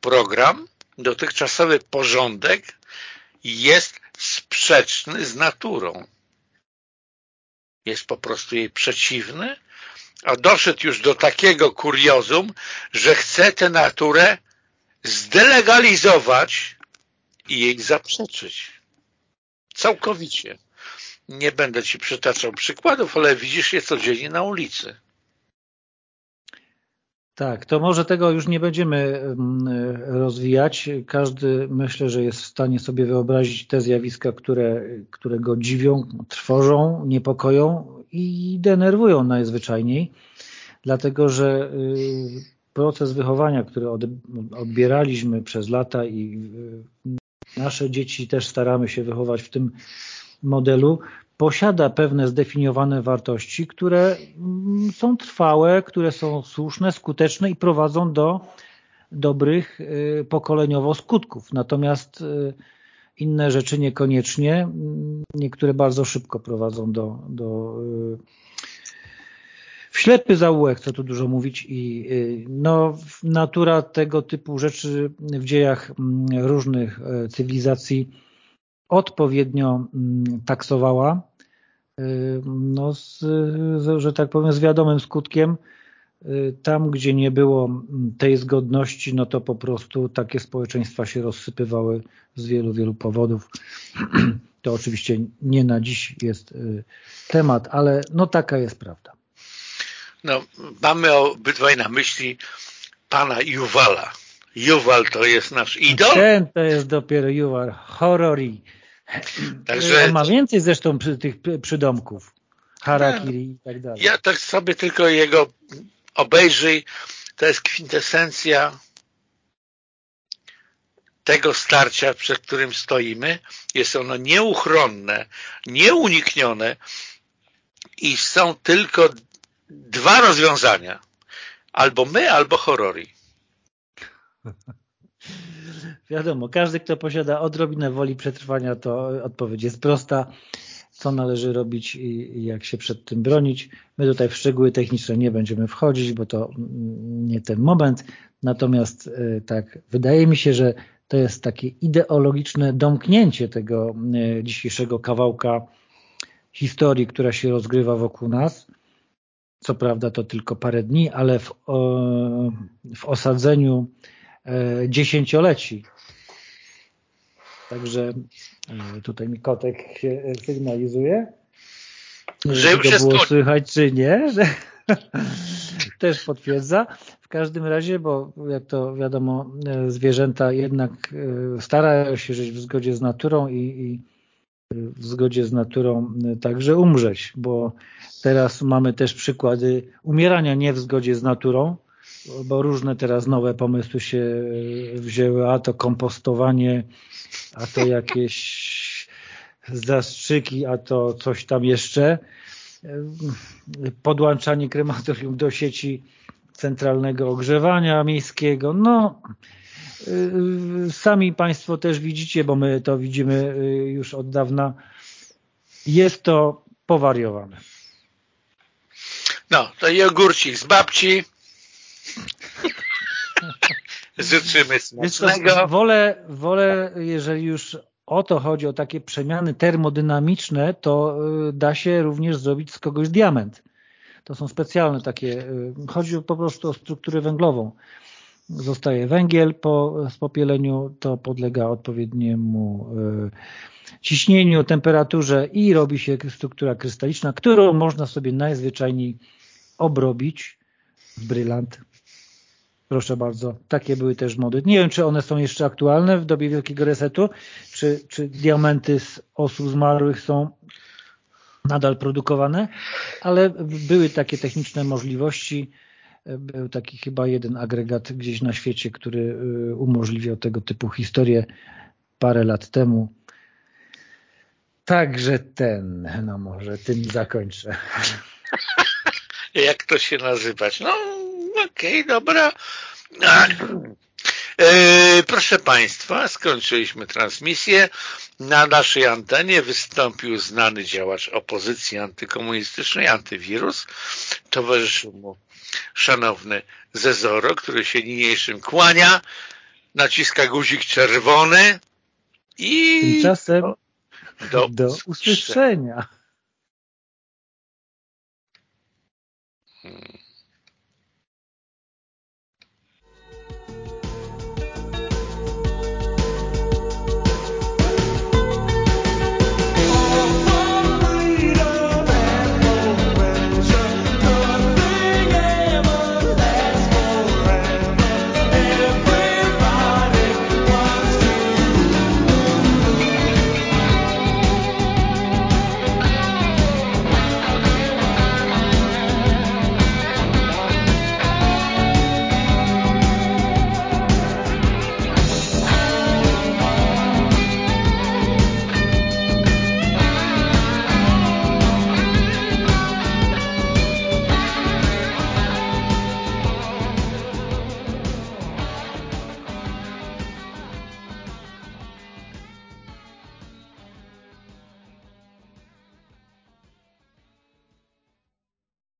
program, dotychczasowy porządek jest sprzeczny z naturą. Jest po prostu jej przeciwny a doszedł już do takiego kuriozum, że chce tę naturę zdelegalizować i jej zaprzeczyć. Całkowicie. Nie będę Ci przytaczał przykładów, ale widzisz je codziennie na ulicy. Tak, to może tego już nie będziemy mm, rozwijać. Każdy myślę, że jest w stanie sobie wyobrazić te zjawiska, które, które go dziwią, trwożą, niepokoją i denerwują najzwyczajniej, dlatego że y, proces wychowania, który odbieraliśmy przez lata i y, nasze dzieci też staramy się wychować w tym modelu, posiada pewne zdefiniowane wartości, które mm, są trwałe, które są słuszne, skuteczne i prowadzą do dobrych y, pokoleniowo skutków. Natomiast inne rzeczy niekoniecznie, niektóre bardzo szybko prowadzą do, do w ślepy zaułek, co tu dużo mówić i no, natura tego typu rzeczy w dziejach różnych e, cywilizacji odpowiednio taksowała, no, z, że tak powiem, z wiadomym skutkiem, Y, tam, gdzie nie było tej zgodności, no to po prostu takie społeczeństwa się rozsypywały z wielu, wielu powodów. To oczywiście nie na dziś jest y, temat, ale no taka jest prawda. No, mamy obydwaj na myśli pana Juwala. Juwal to jest nasz idol. Ten to jest dopiero Juwal, horrori. Także... On ma więcej zresztą przy, tych przydomków. Harakiri i tak dalej. Ja tak sobie tylko jego obejrzyj, to jest kwintesencja tego starcia, przed którym stoimy. Jest ono nieuchronne, nieuniknione i są tylko dwa rozwiązania. Albo my, albo horrori. Wiadomo, każdy, kto posiada odrobinę woli przetrwania, to odpowiedź jest prosta co należy robić i jak się przed tym bronić. My tutaj w szczegóły techniczne nie będziemy wchodzić, bo to nie ten moment. Natomiast e, tak, wydaje mi się, że to jest takie ideologiczne domknięcie tego e, dzisiejszego kawałka historii, która się rozgrywa wokół nas. Co prawda to tylko parę dni, ale w, w osadzeniu dziesięcioleci. Także e, tutaj mi kotek się sygnalizuje. Że już było słychać, czy nie, że też potwierdza. W każdym razie, bo jak to wiadomo, e, zwierzęta jednak starają się żyć w zgodzie z naturą i, i w zgodzie z naturą także umrzeć, bo teraz mamy też przykłady umierania nie w zgodzie z naturą, bo różne teraz nowe pomysły się wzięły, a to kompostowanie, a to jakieś zastrzyki, a to coś tam jeszcze, podłączanie krematorium do sieci centralnego ogrzewania miejskiego, no Y, sami Państwo też widzicie, bo my to widzimy już od dawna, jest to powariowane. No, to jogurcik z babci. Życzymy smacznego. wolę, wolę, jeżeli już o to chodzi, o takie przemiany termodynamiczne, to y, da się również zrobić z kogoś diament. To są specjalne takie, chodzi po prostu o strukturę węglową zostaje węgiel po spopieleniu, to podlega odpowiedniemu e, ciśnieniu, temperaturze i robi się struktura krystaliczna, którą można sobie najzwyczajniej obrobić w brylant. Proszę bardzo, takie były też mody. Nie wiem, czy one są jeszcze aktualne w dobie Wielkiego Resetu, czy, czy diamenty z osób zmarłych są nadal produkowane, ale były takie techniczne możliwości, był taki chyba jeden agregat gdzieś na świecie, który y, umożliwiał tego typu historię parę lat temu. Także ten, no może tym zakończę. Jak to się nazywać? No okej, okay, dobra. E, proszę Państwa, skończyliśmy transmisję. Na naszej antenie wystąpił znany działacz opozycji antykomunistycznej, antywirus. Towarzyszył mu szanowny Zezoro, który się niniejszym kłania, naciska guzik czerwony i... Tymczasem do, do usłyszenia. Hmm.